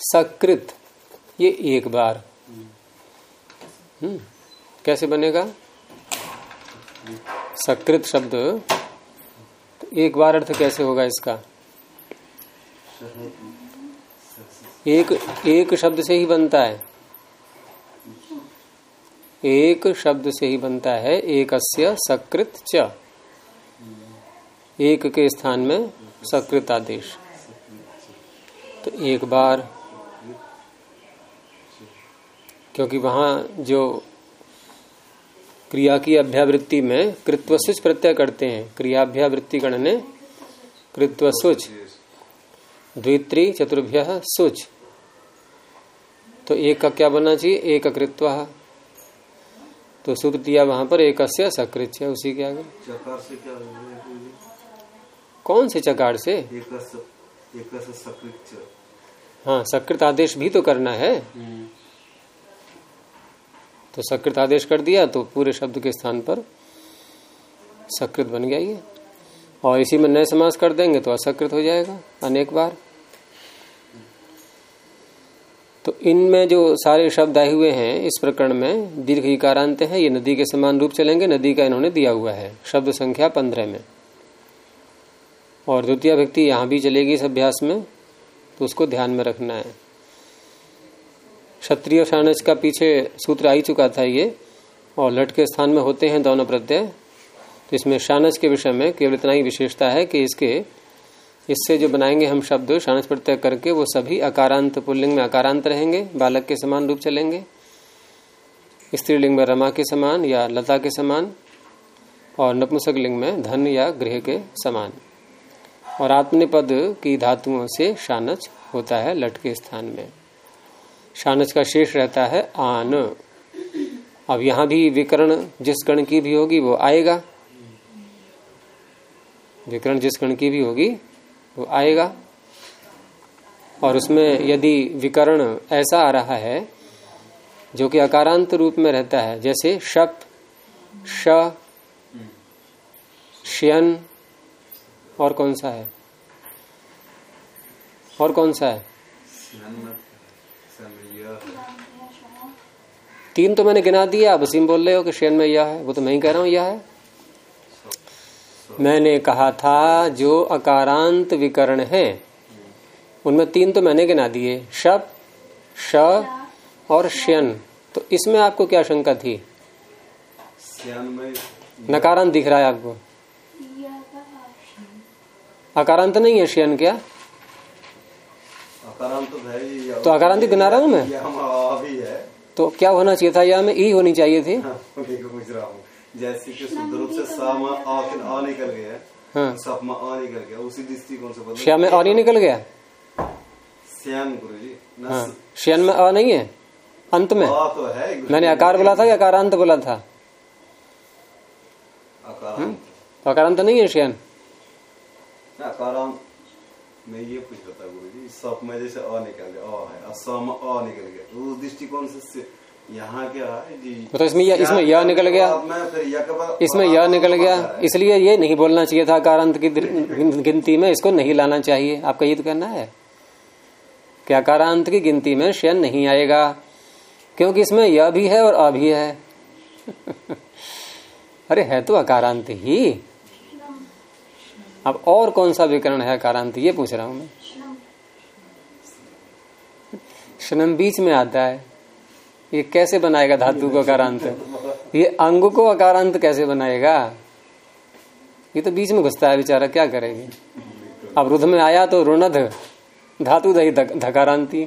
A: सकृत। ये एक बार। हम्म कैसे बनेगा? सकृत शब्द। तो एक बार अर्थ कैसे होगा इसका? एक एक शब्द से ही बनता है। एक शब्द से ही बनता है। एक सकृत च। एक के स्थान में सकृत आदेश तो एक बार। क्योंकि वहाँ जो क्रिया की अभ्यावृत्ति में कृत्वसुच प्रत्यय करते हैं। क्रियाभ्यावृत्ति गणने कृत्वसुच। द्वित्री चतुर्भ्य सुच। तो एक का क्या बनना चाहिए? एक कृत्व। तो सूत्र दिया वहाँ पर एक सकृत उसी के आगे।
B: चकार से क्या
A: कौन से चकार से?
B: एक सकृत
A: हाँ सकृत आदेश भी तो करना है। तो सकृत आदेश कर दिया तो पूरे शब्द के स्थान पर सकृत बन गया ये। और इसी में नए समास कर देंगे तो असकृत हो जाएगा अनेक बार। तो इनमें जो सारे शब्द आए हुए हैं, इस प्रकरण में दीर्घ इकारांत है, ये नदी के समान रूप चलेंगे नदी का इन्होंने दिया हुआ है, शब्द संख्या पंद्रह में। और द्वितीय व्यक्ति यहाँ भी चलेगी इस अभ्यास में तो उसको ध्यान में रखना है। क्षत्रिय शानच का पीछे सूत्र आ ही चुका था ये, और लट के स्थान में होते हैं दोनों प्रत्यय। तो इसमें शानच के विषय में केवल इतना ही विशेषता है कि इसके, इससे जो बनाएँगे हम शब्द शानच प्रत्यय करके वो सभी अकारांत पुल्लिंग में अकारांत रहेंगे, बालक के समान रूप चलेंगे, स्त्रीलिंग में रमा के समान या लता के समान, और नपुंसक लिंग में धन या गृह के समान। और आत्मनिपद की धातुओं से शानच होता है लट के स्थान में। शानच का शेष रहता है आन। अब यहाँ भी विकरण जिस गण की भी होगी वो आएगा। विकरण जिस गण की भी होगी वो आएगा। और उसमें यदि विकरण ऐसा आ रहा है, जो कि अकारांत रूप में रहता है, जैसे शप श्यन, और कौन सा है? और कौन सा है? तीन तो मैंने गिना दिया अब सिम बोल रहे हो कि शेन में यह है वो तो मैं ही कह रहा हूँ यह है। मैंने कहा था जो अकारांत विकरण है उनमें तीन तो मैंने गिना दिए शब श और श्यन। तो इसमें आपको क्या शंका थी? नकारांत दिख रहा है आपको। अकारांत नहीं है श्यन क्या?
B: तो है
A: तो अकारांत ही गिना रहा हूँ मैं?
B: अभी है
A: तो क्या होना चाहिए था? या में ई होनी चाहिए थी?
B: हाँ, रहा हूँ। जैसे कि शुद्ध रूप से साम आ आ निकल गया सप में निकल गया उसी दृष्टिकोण से
A: श्याम में और ही निकल गया?
B: श्याम गुरु जी न
A: हाँ श्यान में आ नहीं है? अंत में?
B: तो है
A: मैंने। आकार बोला था या अकारांत बोला था?
B: अकारांत
A: अकारांत नहीं है श्यान
B: अकारांत मैं ये पूछ सप में जैसे अ निकल गया अ है स में अ निकल गया। उस दृष्टिकोण से से यहाँ क्या है जी?
A: तो इसमें यह- इसमें यह निकल गया।
B: फिर
A: इसमें यह निकल गया। इसलिए ये नहीं बोलना चाहिए था अकारांत की गिनती में इसको नहीं लाना चाहिए। आपका ये तो कहना है। कि अकारांत की गिनती में शयन नहीं आएगा? क्योंकि इसमें यह भी है और अ भी है। अरे है तो अकारांत ही। अब और कौन सा विकरण है अकारांत ये पूछ रहा हूँ मैं। शनम बीच में आता है। ये कैसे बनाएगा धातु को अकारांत? ये अंग को अकारांत कैसे बनाएगा? ये तो बीच में घुसता है बेचारा, क्या करेगी? अब रुध में आया तो रुणध, धातु दही धकारांति।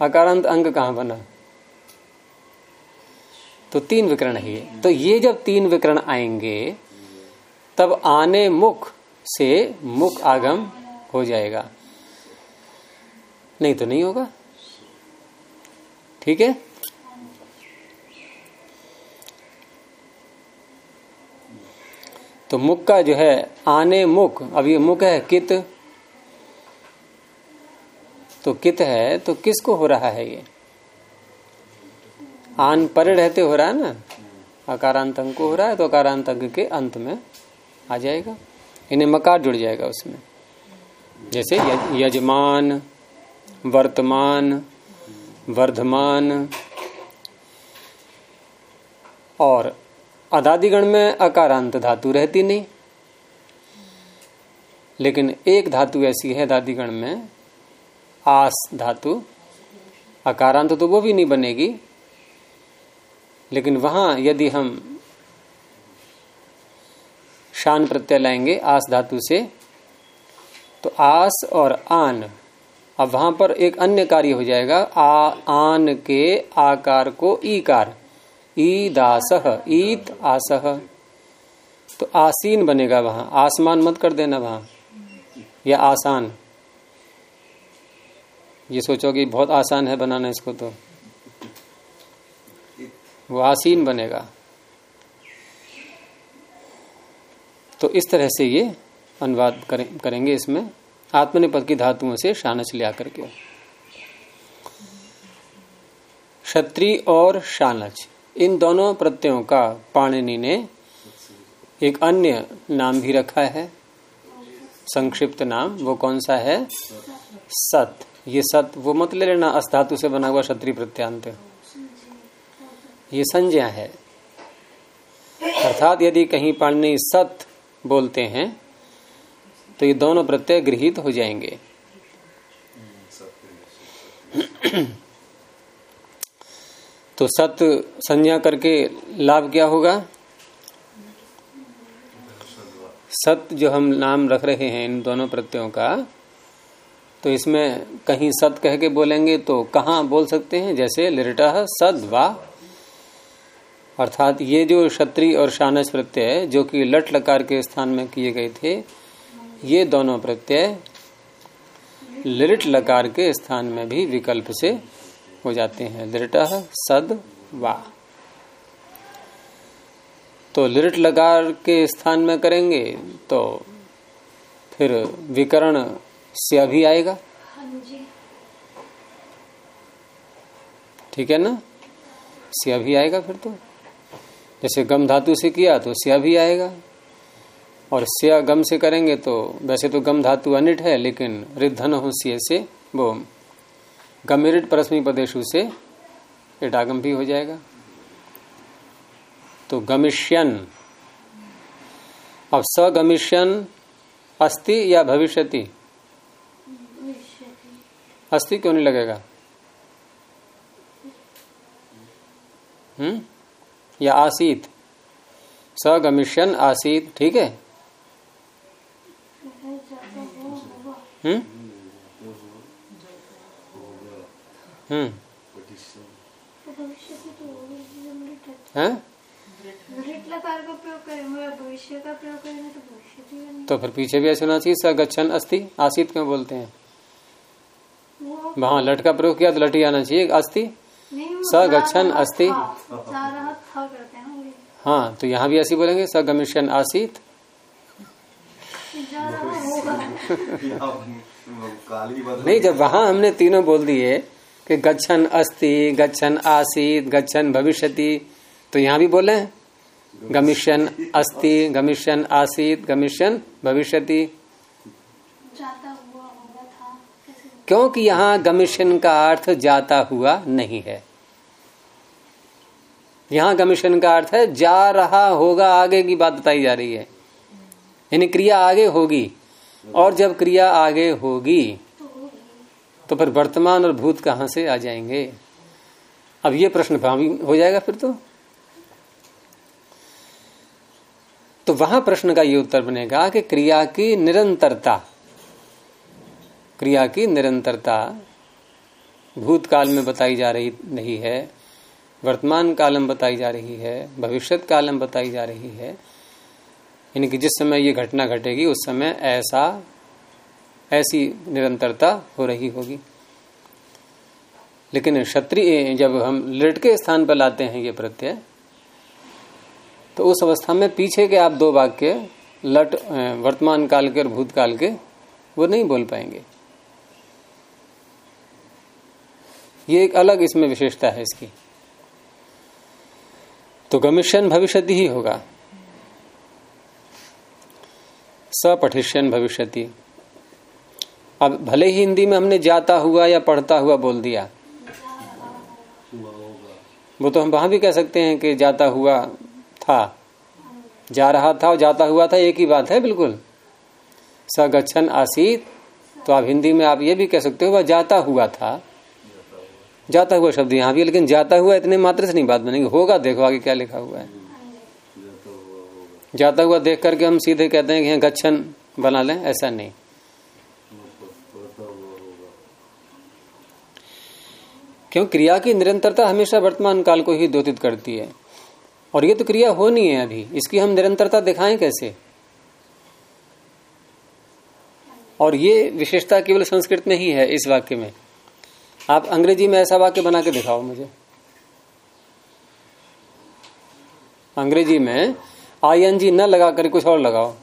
A: अकारांत अंग कहाँ बना? तो तीन विकरण है ये। तो ये जब तीन विकरण आएँगे, तब आने मुख से मुख आगम हो जाएगा। नहीं तो नहीं होगा। ठीक है? तो मुख का जो है, आने मुख, अब ये मुख है कित? तो कित है तो किसको हो रहा है ये? आन पर रहते हो रहा है ना? अकारांत अंक को हो रहा है तो अकारांत अंक के अंत में आ जाएगा। इन्हें मकार जुड़ जाएगा उसमें। जैसे यज- यजमान वर्तमान, वर्धमान, और अदादिगण में अकारांत धातु रहती नहीं। लेकिन एक धातु ऐसी है दादिगण में, आस धातु। अकारांत तो वो भी नहीं बनेगी। लेकिन वहाँ यदि हम शान प्रत्यय लाएँगे आस धातु से तो आस और आन अब वहाँ पर एक अन्य कार्य हो जाएगा आ आन के आकार को ईकार। ई दास ईत आसह तो आसीन बनेगा वहाँ आसमान मत कर देना वहाँ या आसान। ये सोचो कि बहुत आसान है बनाना इसको तो। वो आसीन बनेगा। तो इस तरह से ये अनुवाद करें, करेंगे इसमें। आत्मनिपद की धातुओं से शानच लिया आकर के क्षत्रि और शानच इन दोनों प्रत्ययों का पाणिनि ने एक अन्य नाम भी रखा है। संक्षिप्त नाम वो कौन सा है? सत। ये सत वो मत ले लेना अस्धातु से बना हुआ क्षत्रिय प्रत्यांत ये संज्ञा है। अर्थात यदि कहीं पाणिनि सत बोलते हैं तो ये दोनों प्रत्यय गृहित हो जाएँगे। तो सत संज्ञा करके लाभ क्या होगा? सत जो हम नाम रख रहे हैं इन दोनों प्रत्ययों का तो इसमें कहीं सत कह के बोलेंगे तो कहाँ बोल सकते हैं? जैसे लिरटा सद वा। अर्थात ये जो क्षत्रि और शानस प्रत्यय जो कि लट लकार के स्थान में किए गए थे ये दोनों प्रत्यय लिरिट लकार के स्थान में भी विकल्प से हो जाते हैं। लिरिट सद वा। तो लिरिट लकार के स्थान में करेंगे तो फिर विकरण से भी आएगा।
C: हाँ
A: ठीक है ना? सिया भी आएगा फिर तो। जैसे गम धातु से किया तो सिया भी आएगा। और सिया गम से करेंगे तो वैसे तो गम धातु अनिट है, लेकिन रिद्धन हो सिय से, वो गमिरिट परस्मी पदेशु से इटागम भी हो जाएगा। तो गमिष्यन, अब सगमिष्यन अस्ति या भविष्यति? अस्ति क्यों नहीं लगेगा? हम्म? या आसीत? सगमिष्यन, आसीत, ठीक है
C: रह जाता हो होगा
A: हम्म हम्म
C: तो भविष्यति तो होगा जब लिट
A: हैं
C: लिट लकार का प्रयोग करेंगे या भविष्य प्रयोग करेंगे तो
A: फिर पीछे भी ऐसे होना चाहिए स गच्छन अस्थि आसित क्यों बोलते हैं? वहाँ लट का प्रयोग किया तो लट ही आना चाहिए अस्थि?
C: नहीं वो
A: स गच्छन
C: जा रहा
A: अस्ति।
C: था, जा रहा था करते हैं
A: तो यहाँ भी ऐसी बोलेंगे सगमिशन गमिशन आसित नहीं जब वहाँ हमने तीनों बोल दिए कि गच्छन अस्थि गच्छन आसित गच्छन भविष्यति तो यहाँ भी बोले गमिशन अस्थि गमिशन आसित गमिशन भविष्यति।
C: जाता हुआ होगा था कैसे?
A: क्योंकि यहाँ गमिशन का अर्थ जाता हुआ नहीं है। यहाँ गमिशन का अर्थ है जा रहा होगा आगे की बात बताई जा रही है। यानी क्रिया आगे होगी। और जब क्रिया आगे होगी
C: तो
A: फिर वर्तमान और भूत कहाँ से आ जाएँगे? अब ये प्रश्न भावी हो जाएगा फिर तो। तो वहाँ प्रश्न का ये उत्तर बनेगा कि क्रिया की निरंतरता, क्रिया की निरंतरता भूतकाल में बताई जा रही नहीं है, वर्तमान काल में बताई जा रही है भविष्य काल में बताई जा रही है यानी कि जिस समय ये घटना घटेगी, उस समय ऐसा, ऐसी निरंतरता हो रही होगी। लेकिन क्षत्रिय जब हम लट के स्थान पर लाते हैं ये प्रत्यय तो उस अवस्था में पीछे के आप दो वाक्य, लट वर्तमान काल के और भूतकाल के, वो नहीं बोल पाएँगे। ये एक अलग इसमें विशेषता है इसकी। तो गमिशन भविष्य ही होगा। सपठिष्यन भविष्यति। अब भले ही हिंदी में हमने जाता हुआ या पढ़ता हुआ बोल दिया, वो तो हम वहाँ भी कह सकते हैं कि जाता हुआ था। जा रहा था और जाता हुआ था, एक ही बात है बिल्कुल। स गच्छन आसीत तो आप हिंदी में आप ये भी कह सकते हो, वह जाता हुआ था। जाता हुआ शब्द यहाँ भी, लेकिन जाता हुआ इतने मात्र से नहीं बात बनेगी। होगा, देखो आगे क्या लिखा हुआ है। जाता हुआ देख करके हम सीधे कहते हैं कि यहाँ गच्छन बना लें, ऐसा नहीं। क्यों? क्रिया की निरंतरता हमेशा वर्तमान काल को ही द्योतित करती है। और ये तो क्रिया होनी है अभी। इसकी हम निरंतरता दिखाएँ कैसे? और ये विशेषता केवल संस्कृत में ही है इस वाक्य में। आप अंग्रेज़ी में ऐसा वाक्य बना के दिखाओ मुझे। अंग्रेज़ी में आईएनजी न लगा कर कुछ और लगाओ।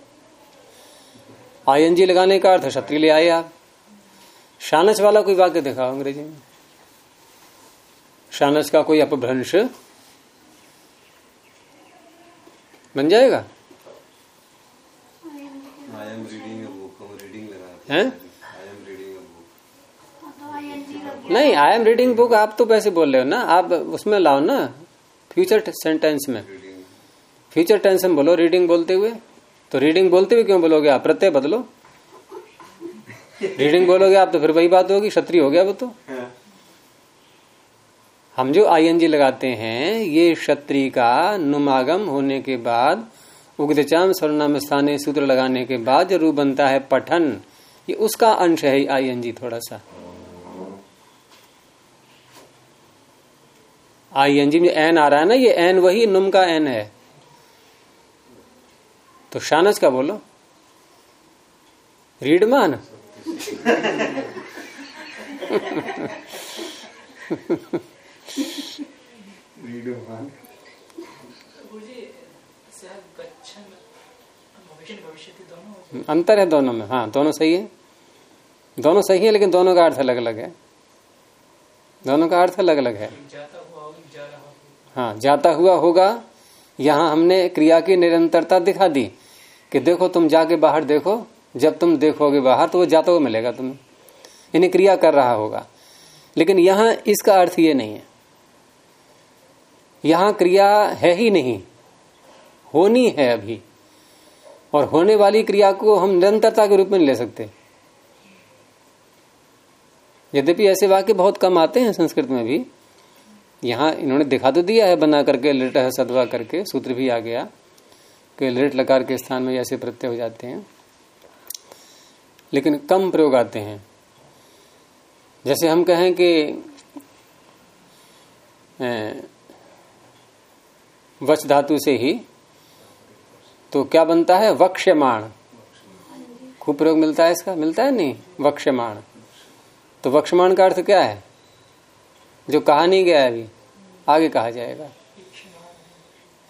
A: आईएनजी लगाने का अर्थ क्षत्रिय ले आए आप शानच वाला कोई वाक्य दिखाओ अंग्रेज़ी में। शानस का कोई अपभ्रंश बन जाएगा? हैं? नहीं आई एम रीडिंग बुक आप तो वैसे बोल रहे हो ना आप उसमें लाओ ना फ्यूचर सेंटेंस में। फ्यूचर टेंस में बोलो रीडिंग बोलते हुए। तो रीडिंग बोलते हुए क्यों बोलोगे आप? प्रत्यय बदलो। रीडिंग बोलोगे आप तो फिर वही बात होगी क्षत्रिय हो गया वो तो। हम जो आईएनजी लगाते हैं ये क्षत्रिय का नुमागम होने के बाद उग्रचाम सर्वनाम स्थानीय सूत्र लगाने के बाद जो रूप बनता है पठन ये उसका अंश है आईएनजी थोड़ा सा। आईएनजी में एन आ रहा है ना ये एन वही नुम का एन है। तो शानस का बोलो। रीडमान
B: रीड मान।
D: गुरुजी सह गच्छन भविष्य भविष्य दोनों।
A: अंतर है दोनों में। हाँ दोनों सही है। दोनों सही है लेकिन दोनों का अर्थ अलग अलग है। दोनों का अर्थ अलग अलग
D: जाता हुआ जा रहा हो
A: हाँ जाता हुआ होगा। यहाँ हमने क्रिया की निरंतरता दिखा दी। कि देखो तुम जाके बाहर देखो, जब तुम देखोगे बाहर तो वो जाता हुआ मिलेगा तुम्हें। यानी क्रिया कर रहा होगा। लेकिन यहाँ इसका अर्थ ये नहीं है। यहाँ क्रिया है ही नहीं। होनी है अभी। और होने वाली क्रिया को हम निरंतरता के रूप में ले सकते। यद्यपि ऐसे वाक्य बहुत कम आते हैं संस्कृत में भी। यहाँ इन्होंने दिखा तो दिया है, बना करके, लिट है, सदवा करके, सूत्र भी आ गया। कि लिट लकार के स्थान में ऐसे प्रत्यय हो जाते हैं। लेकिन कम प्रयोग आते हैं। जैसे हम कहें कि वच धातु से ही तो क्या बनता है? वक्ष्यमाण। खूब प्रयोग मिलता है इसका? मिलता है? नहीं। वक्षमाण तो वक्षमाण का अर्थ क्या है? जो कहा नहीं गया है अभी, आगे कहा जाएगा।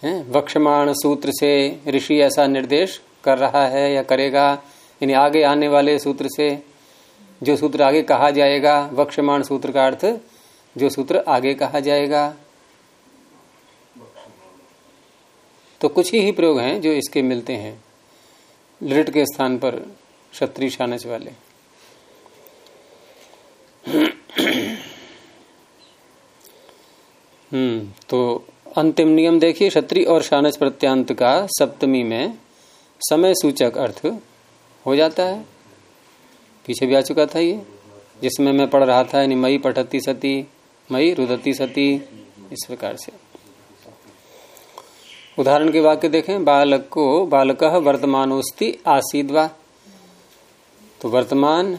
A: वक्षमाण सूत्र से ऋषि ऐसा निर्देश कर रहा है या करेगा? यानी आगे आने वाले सूत्र से जो सूत्र आगे कहा जाएगा वक्षमाण सूत्र का अर्थ जो सूत्र आगे कहा जाएगा। तो कुछ ही, ही प्रयोग हैं जो इसके मिलते हैं लिट के स्थान पर क्षत्रिय शानच वाले। हम्म तो अंतिम नियम देखिए, क्षत्रिय और शानच प्रत्यांत का सप्तमी में समय सूचक अर्थ हो जाता है। पीछे भी आ चुका था ये। जिसमें मैं पढ़ रहा था, यानी मई पठती सती, मई रुदती सती, इस प्रकार से। उदाहरण के वाक्य देखें, बालक को बालक वर्तमानोस्ति आसीदवा तो वर्तमान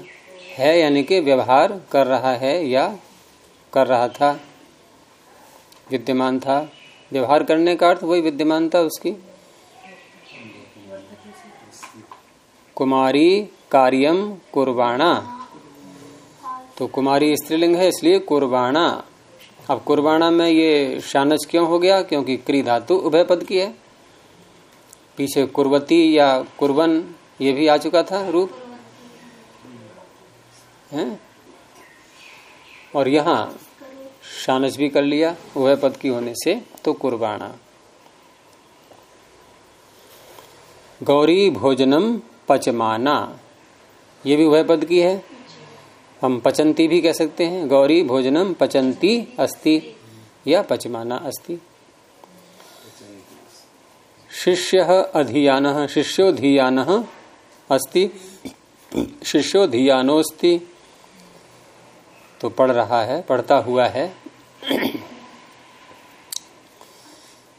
A: है, यानी कि व्यवहार कर रहा है या कर रहा था, विद्यमान था। व्यवहार करने का अर्थ वही विद्यमान था उसकी। कुमारी कार्यम कुर्बाणा तो कुमारी स्त्रीलिंग है इसलिए कुर्बाणा अब कुर्बाना में ये शानच क्यों हो गया? क्योंकि क्री धातु उभय पद की है। पीछे कुर्वती या कुर्बन ये भी आ चुका था रूप। है? और यहाँ शानच भी कर लिया उभय पद की होने से। तो कुर्बाना गौरी भोजनम पचमाना। ये भी वह पद की है। हम पचंती भी कह सकते हैं। गौरी भोजनम पचंती अस्ति या पचमाना अस्ति। शिष्य अधियान, शिष्योधियान अस्ति शिष्योधियानोस्ति तो पढ़ रहा है, पढ़ता हुआ है।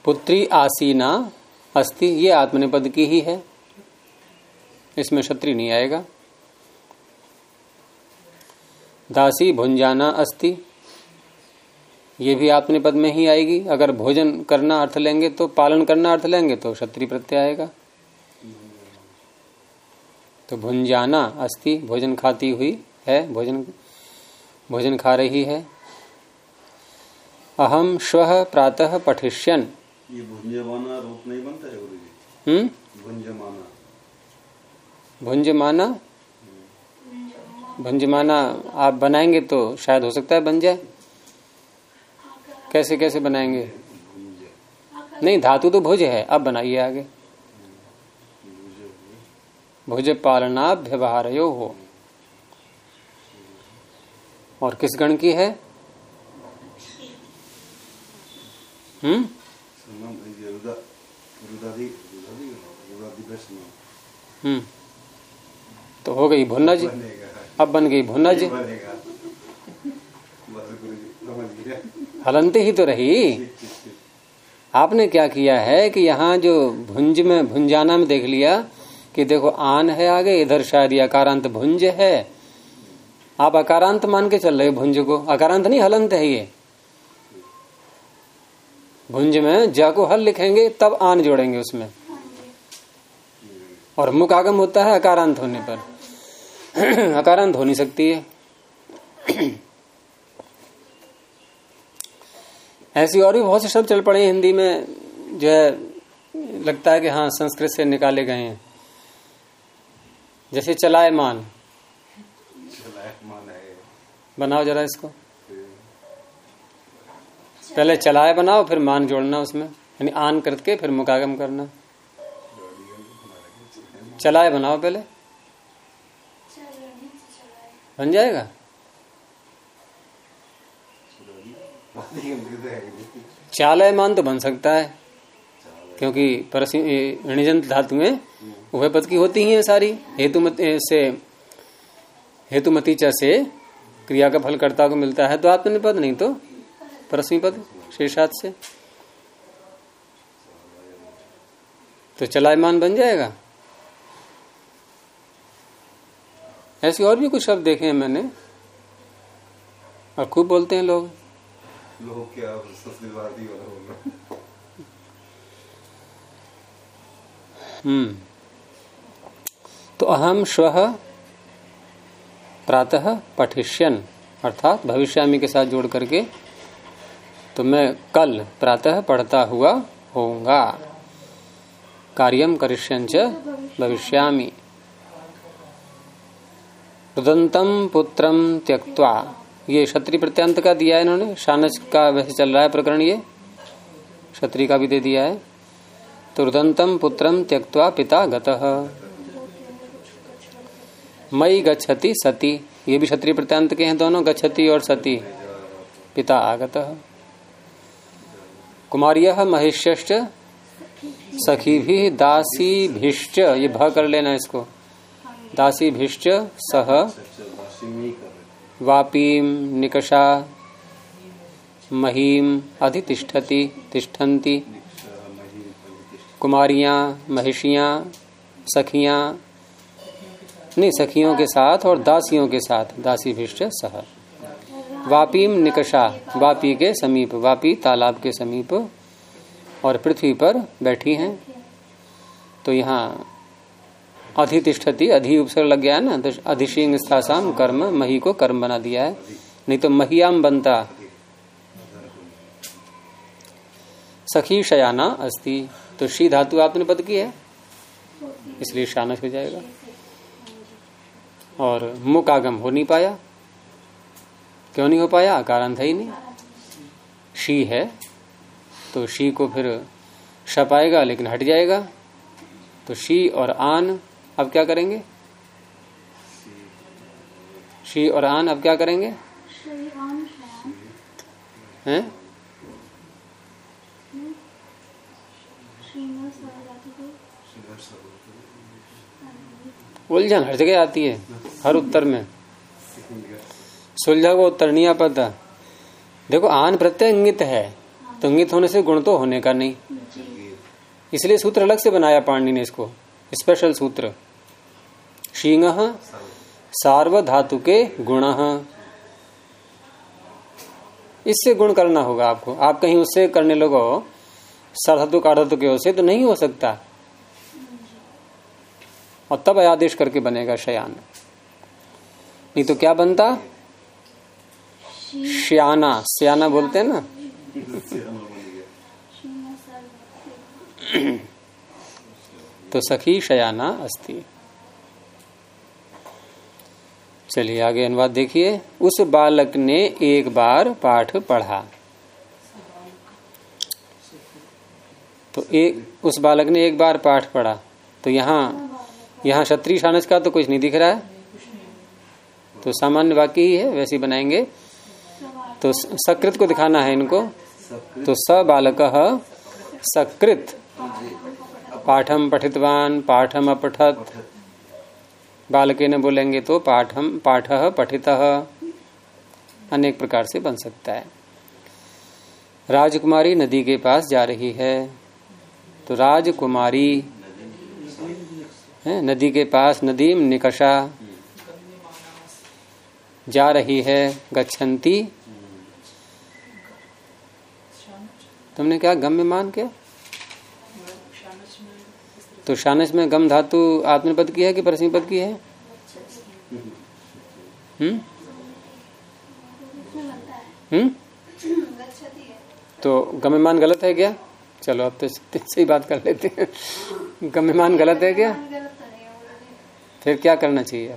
A: पुत्री आसीना अस्ति, ये आत्मनिपद की ही है। इसमें क्षत्रि नहीं आएगा। दासी भुंजाना अस्ति, ये भी आपने पद में ही आएगी। अगर भोजन करना अर्थ लेंगे तो पालन करना अर्थ लेंगे तो क्षत्रिय प्रत्यय आएगा। तो भुंजाना अस्ति, भोजन खाती हुई है, भोजन भोजन खा रही है। अहम स्व प्रातः पठिष्यन।
B: ये भुंजमाना रूप नहीं बनता है गुरु
A: जी हम्म?
B: भुंजमाना।
A: भुंजमाना? भंजमाना आप बनाएँगे तो शायद हो सकता है बन जाए। कैसे कैसे बनाएँगे? नहीं धातु तो भुज है अब बनाइए आगे। भुज पालना व्यवहार हो। और किस गण की है? हम्म? हम्म तो हो गई भुन्नज अब बन गई भुनज हलनते ही तो रही। आपने क्या किया है कि यहाँ जो भुंज में भुंजाना में देख लिया कि देखो आन है आगे इधर शायद ये अकारांत भुंज है। आप अकारांत मान के चल रहे भुंज को। अकारांत नहीं हलंत है ये। भुंज में जा को हल लिखेंगे तब आन जोड़ेंगे उसमें। और मुख आगम होता है अकारांत होने पर। अकारांत हो नहीं सकती है। ऐसी और भी बहुत से शब्द चल पड़े हैं हिंदी में जो है लगता है कि हाँ संस्कृत से निकाले गए हैं। जैसे चलायमान। बनाओ जरा इसको। पहले चलाए बनाओ, फिर मान जोड़ना उसमें। यानी आन करके फिर मुकागम करना। चलाए बनाओ पहले। बन जाएगा? चालयमान तो बन सकता है, क्योंकि ऋणजंत धातुएँ उभय पद की होती ही है सारी। हेतु से हेतुमतीचा से क्रिया का फल कर्ता को मिलता है तो आत्मनिपद नहीं तो परस्मी पद शेषात से। तो चलायमान बन जाएगा। ऐसे और भी कुछ शब्द देखे हैं मैंने। और खूब बोलते हैं लोग।
B: लोग क्या
A: हम्म। तो अहम स्व प्रातः पठिष्यन अर्थात भविष्यामी के साथ जोड़ करके तो मैं कल प्रातः पढ़ता हुआ होऊँगा। कार्यम करिष्यन च भविष्यामी। रुदंतम पुत्रम त्यक्वा ये क्षत्रिय प्रत्यांत का दिया है इन्होंने। शानच का वैसे चल रहा है प्रकरण ये। क्षत्रिय का भी दे दिया है। तो रुदंतम पुत्रम त्यक्वा पिता गतः। मई गच्छति सती। ये भी क्षत्रिय प्रत्यांत के हैं दोनों, गच्छति और सती। पिता आगत। कुमारिय महिष्यश्च सखी भी दासी भिष्ट ये भ कर लेना इसको। दासी भिष्ट सह वापीम निकषा महीम अधितिष्ठति, तिष्ठन्ति। कुमारियाँ, महिषियाँ, सखियाँ, नहीं, सखियों के साथ और दासियों के साथ दासी भिष्ट सह। वापीम निकषा, वापी के समीप, वापी तालाब के समीप और पृथ्वी पर बैठी हैं। तो यहाँ अधितिष्ठति अधि उपसर्ग लग गया ना तो अधिशिंग स्थासाम कर्म, मही को कर्म बना दिया है। नहीं तो महियाम बनता। सखी शयाना अस्ति। तो शी धातु आपने पद की है? इसलिए शानस हो जाएगा। और मुख आगम हो नहीं पाया। क्यों नहीं हो पाया? कारण था ही नहीं। शी है तो शी को फिर शप आएगा, लेकिन हट जाएगा। तो शी और आन अब क्या करेंगे? शी और आन अब क्या करेंगे? हैं? उलझन हर जगह आती है, हर उत्तर में। सुलझा को उत्तर पद। देखो, आन प्रत्यय इंगित है तो इंगित होने से गुण तो होने का नहीं। इसलिए सूत्र अलग से बनाया पाणनी ने इसको स्पेशल सूत्र। शींग सार्वधातु के गुण। इससे गुण करना होगा आपको। आप कहीं उससे करने लगो सरधातु कार्धातु के से तो नहीं हो सकता। और तब आदेश करके बनेगा शयान। नहीं तो क्या बनता? श्याना श्याना बोलते हैं ना? तो सखी शयाना अस्ति। चलिए आगे अनुवाद देखिए। उस बालक ने एक बार पाठ पढ़ा। तो एक उस बालक ने एक बार पाठ पढ़ा। तो यहाँ यहाँ क्षत्रिय शानस का तो कुछ नहीं दिख रहा है। तो सामान्य वाक्य ही है, वैसे बनाएँगे। तो सकृत को दिखाना है इनको। तो स बालक सकृत। पाठम पठितवान, पाठम अपठत। बालके न बोलेंगे तो पाठम पाठ पठित। अनेक प्रकार से बन सकता है। राजकुमारी नदी के पास जा रही है। तो राजकुमारी, है, नदी के पास नदीम निकषा जा रही है, गच्छन्ती। तुमने क्या गम्य मान क्या? तो शानस में गम धातु आत्म पद की है कि परसमी पद की है? हम्म? हम्म? तो गम्यमान गलत है क्या? चलो, अब तो सही बात कर लेते हैं। गम्यमान गलत है क्या? फिर क्या करना चाहिए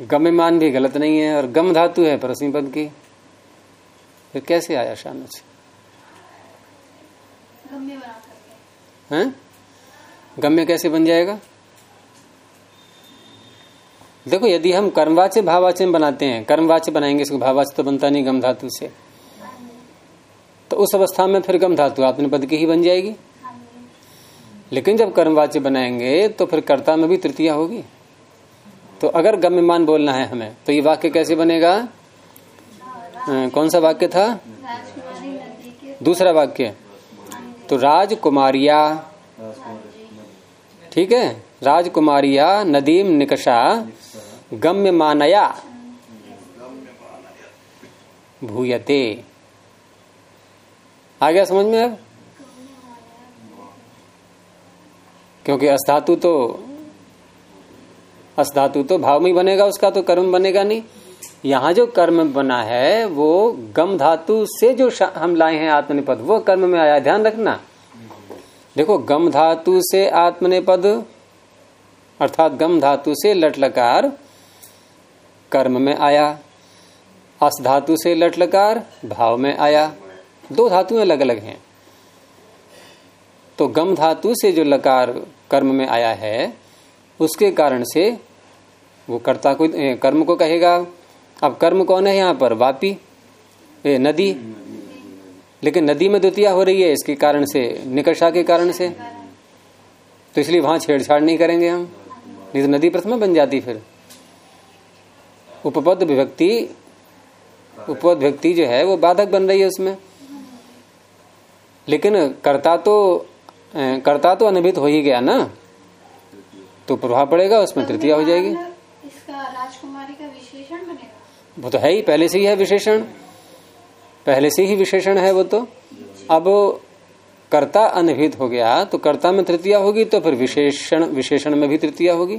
A: गम्यमान भी गलत नहीं है और गम धातु है परसमी पद की। फिर कैसे आया शानच हैं? गम्य कैसे बन जाएगा? देखो यदि हम कर्मवाच्य भाववाच्य बनाते हैं कर्मवाच्य बनाएँगे इसको भाववाच्य तो बनता नहीं गम धातु से। तो उस अवस्था में फिर गम धातु आपने पद की ही बन जाएगी। लेकिन जब कर्मवाच्य बनाएँगे तो फिर कर्ता में भी तृतीया होगी। तो अगर गम्यमान बोलना है हमें तो ये वाक्य कैसे बनेगा? कौन सा वाक्य था? दूसरा वाक्य। तो राजकुमारिया, ठीक है? राजकुमारिया नदीम निकषा गम्य मानया भूयते। आ गया समझ में अब? क्योंकि अस्धातु तो अस धातु तो भाव में बनेगा, उसका तो कर्म बनेगा नहीं। यहाँ जो कर्म बना है, वो गम धातु से जो हम लाए हैं आत्मनिपद, वो कर्म में आया। ध्यान रखना। देखो, गम धातु से आत्मनिपद, अर्थात गम धातु से लट लकार कर्म में आया। अस धातु से लट लकार भाव में आया। दो धातुएँ अलग अलग हैं। तो गम धातु से जो लकार कर्म में आया है, उसके कारण से वो कर्ता को कर्म को कहेगा। अब कर्म कौन है यहाँ पर? वापी? ए, नदी? लेकिन नदी में द्वितीय हो रही है इसके कारण से निकर्षा के कारण से। तो इसलिए वहाँ छेड़छाड़ नहीं करेंगे हम। नहीं तो नदी प्रथमा बन जाती फिर। उपपद विभक्ति उपपद विभक्ति जो है वो बाधक बन रही है उसमें। लेकिन कर्ता तो कर्ता तो अनभित हो ही गया ना? तो प्रभाव पड़ेगा उसमें तृतीय हो जाएगी
C: इसका राजकुमारी का विशेषण बनेगा
A: वो तो है ही, पहले से ही है विशेषण। पहले से ही विशेषण है वो तो। अब कर्ता अनभित हो गया तो कर्ता में तृतीय होगी तो फिर विशेषण विशेषण में भी तृतीय होगी।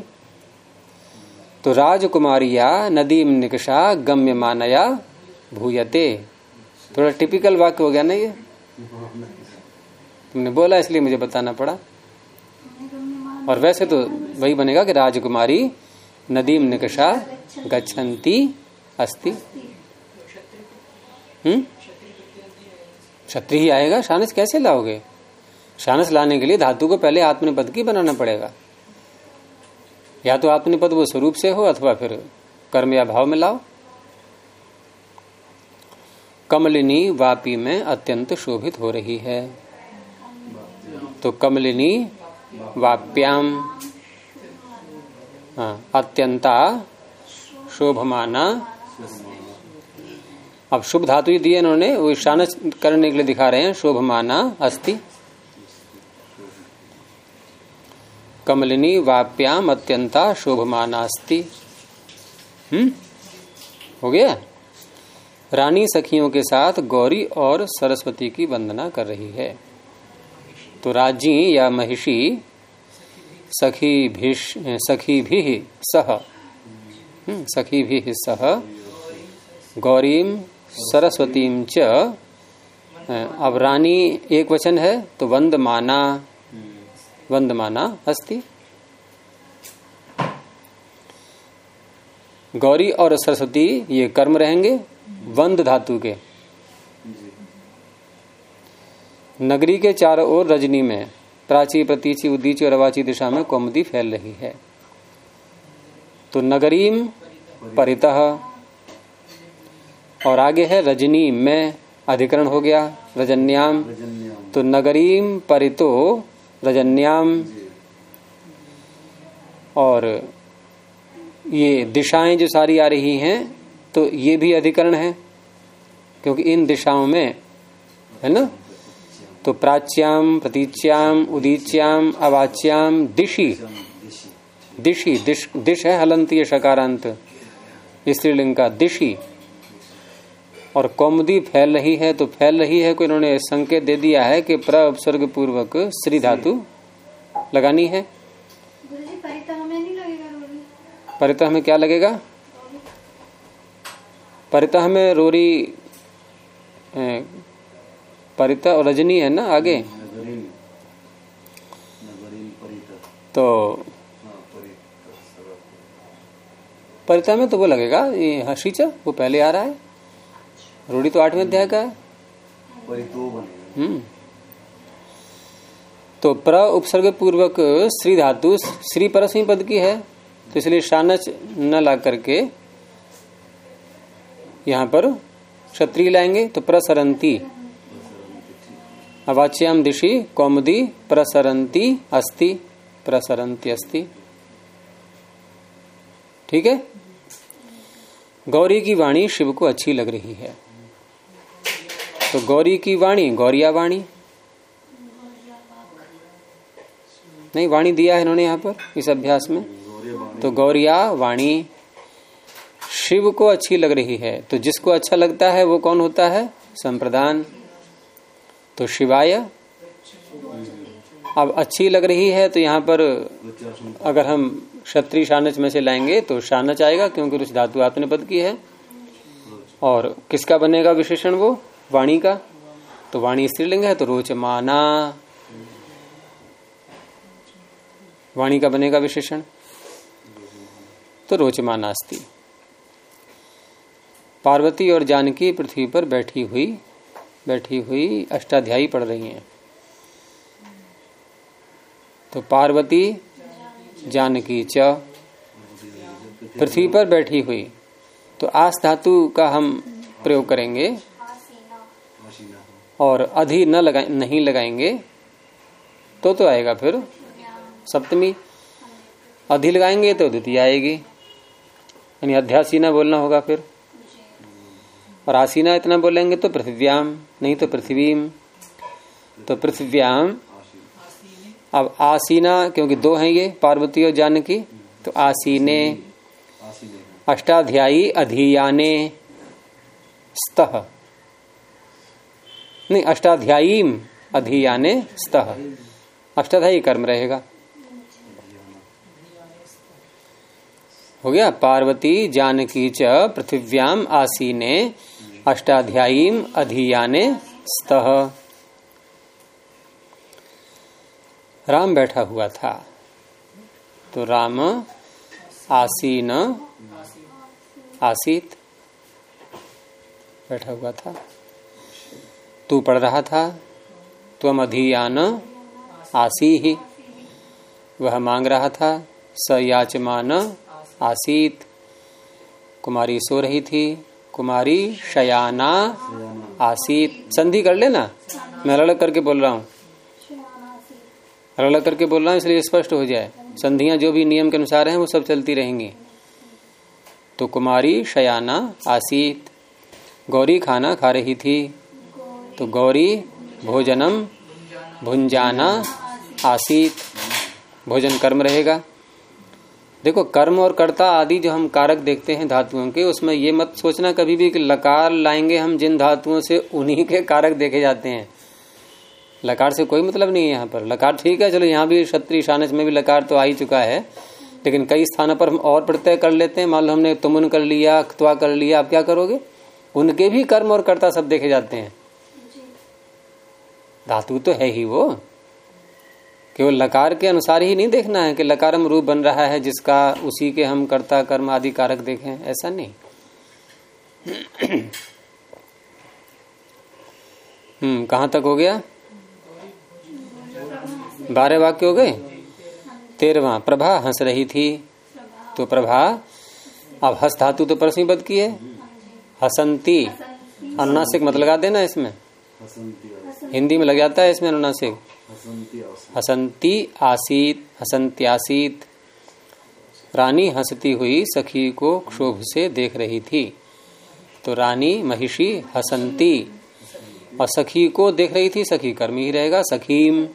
A: तो राजकुमारिया नदी निकषा गम्य मानया भूयते। थोड़ा टिपिकल वाक्य हो गया ना ये? तुमने बोला, इसलिए मुझे बताना पड़ा। और वैसे तो वही बनेगा कि राजकुमारी नदीम निकषा गच्छन्ति अस्ति हम्म? ही आएगा शानस कैसे लाओगे? शानस लाने के लिए धातु को पहले आत्मनिपद की बनाना पड़ेगा। या तो आत्मनिपद वो स्वरूप से हो अथवा फिर कर्म या भाव में लाओ। कमलिनी वापी में अत्यंत शोभित हो रही है। तो कमलिनी वाप्याम हाँ, अत्यंता शोभमाना अब शुभ धातु ही दिए इन्होंने वो शानच करने के लिए दिखा रहे हैं शोभमाना अस्थि। कमलिनी वाप्याम अत्यंता शोभमाना अस्ति हम्म? हो गया? रानी सखियों के साथ गौरी और सरस्वती की वंदना कर रही है। तो राज़ी या महिषी सखी भी सखी भी सह। हम्म, सखी भी सह। गौरीम सरस्वतीम च अब रानी एक वचन है तो वंदमाना वंदमाना अस्ति। गौरी और सरस्वती ये कर्म रहेंगे, वंद धातु के। नगरी के चारों ओर रजनी में, प्राची, प्रतीची, उदीची और अवाची दिशा में कौमदी फैल रही है। तो नगरीम परितः और आगे है रजनी में अधिकरण हो गया रजन्याम। तो नगरीम परितो रजन्याम। और ये दिशाएँ जो सारी आ रही हैं तो ये भी अधिकरण है क्योंकि इन दिशाओं में है ना? तो प्राच्याम प्रतीच्याम उदीच्याम अवाच्याम दिशी। दिशी दिश दिश है हलंती शकारांत स्त्रीलिंग का दिशि। और कौमदी फैल रही है तो फैल रही है को इन्होंने संकेत दे दिया है कि प्र उपसर्ग पूर्वक श्री धातु लगानी है। परितः में क्या लगेगा? परितः में रोरी परितः और रजनी है ना आगे? तो परिता में तो वो लगेगा ये हसीचा वो पहले आ रहा है। रूढ़ी तो आठवें अध्याय का है? हम्म। तो प्र उपसर्ग पूर्वक श्री धातु श्री परसवी पद की है तो इसलिए शानच न ला करके यहाँ पर क्षत्रिय लाएँगे तो प्रसरंती अवाच्याम दिशि कौमुदी प्रसरंती अस्ति प्रसरंती अस्ति। ठीक है? गौरी की वाणी शिव को अच्छी लग रही है। तो गौरी की वाणी, गौरिया वाणी? नहीं, वाणी दिया है इन्होंने यहाँ पर, इस अभ्यास में। तो गौरिया वाणी, शिव को अच्छी लग रही है। तो जिसको अच्छा लगता है, वो कौन होता है? संप्रदान। तो शिवाय। अब अच्छी लग रही है तो यहाँ पर अगर हम क्षत्रिय शानच में से लाएँगे तो शानच आएगा, क्योंकि रुच धातु आपने पद की है। और किसका बनेगा विशेषण वो? वाणी का? तो वाणी स्त्रीलिंग है तो रोचमाना। वाणी का बनेगा विशेषण? तो रोचमाना अस्ति। पार्वती और जानकी पृथ्वी पर बैठी हुई बैठी हुई अष्टाध्यायी पढ़ रही हैं। तो पार्वती, जानकी च, पृथ्वी पर बैठी हुई। तो आस धातु का हम प्रयोग करेंगे। और अधि न लगा नहीं लगाएँगे तो तो आएगा फिर सप्तमी। अधि लगाएँगे तो द्वितीय आएगी। यानी अध्यासीना बोलना होगा फिर। और आसीना इतना बोलेंगे तो पृथ्व्याम नहीं तो पृथ्वीम। तो पृथ्व्याम अब आसीना क्योंकि दो हैं ये पार्वती और जानकी तो आसीने। अष्टाध्यायी अधियाने स्तः। नहीं, अष्टाध्यायीम अधियाने स्तः। अष्टाध्यायी कर्म रहेगा। हो गया? पार्वती, जानकी च, पृथिव्याम आसीने, अष्टाध्यायीम अधियाने स्तः। राम बैठा हुआ था। तो राम आसीन, आसीत, बैठा हुआ था। तू पढ़ रहा था, त्वम अधियान आसी ही वह मांग रहा था, स याचमान आसीत। कुमारी सो रही थी, कुमारी शयाना आसीत। संधि कर लेना, मैं अलग करके बोल रहा हूँ। अलग करके बोल रहा हूँ, इसलिए स्पष्ट हो जाए। संधियाँ जो भी नियम के अनुसार हैं, वो सब चलती रहेंगी। तो कुमारी शयाना आसीत। गौरी खाना खा रही थी तो गौरी भोजनम भुंजाना आसीत। भोजन कर्म रहेगा। देखो, कर्म और कर्ता आदि जो हम कारक देखते हैं धातुओं के, उसमें ये मत सोचना कभी भी कि लकार लाएँगे हम जिन धातुओं से उन्हीं के कारक देखे जाते हैं। लकार से कोई मतलब नहीं है यहाँ पर। लकार ठीक है, चलो यहाँ भी क्षत्रिय शानच में भी लकार तो आ ही चुका है। लेकिन कई स्थानों पर हम और प्रत्यय कर लेते हैं। मान लो हमने तुमन कर लिया क्तवा कर लिया, आप क्या करोगे? उनके भी कर्म और कर्ता सब देखे जाते हैं। धातु तो है ही वो। केवल लकार के अनुसार ही नहीं देखना है कि लकारम रूप बन रहा है जिसका उसी के हम कर्ता कर्म आदि कारक देखें ऐसा नहीं। हम्म कहाँ तक हो गया? बारह वाक्य हो गए? तेरवा प्रभा हंस रही थी। तो प्रभा अब हंस धातु तो परसवीं की है। हसंती अनुनासिक मत लगा देना इसमें। हिंदी में लग जाता है इसमें अनुनासिक?
B: हसंती आस-
A: हसंती आसीत हसंत्यासीत। रानी हंसती हुई सखी को क्षोभ से देख रही थी। तो रानी महिषी हसंती और सखी को देख रही थी सखी कर्मी ही रहेगा सखीम।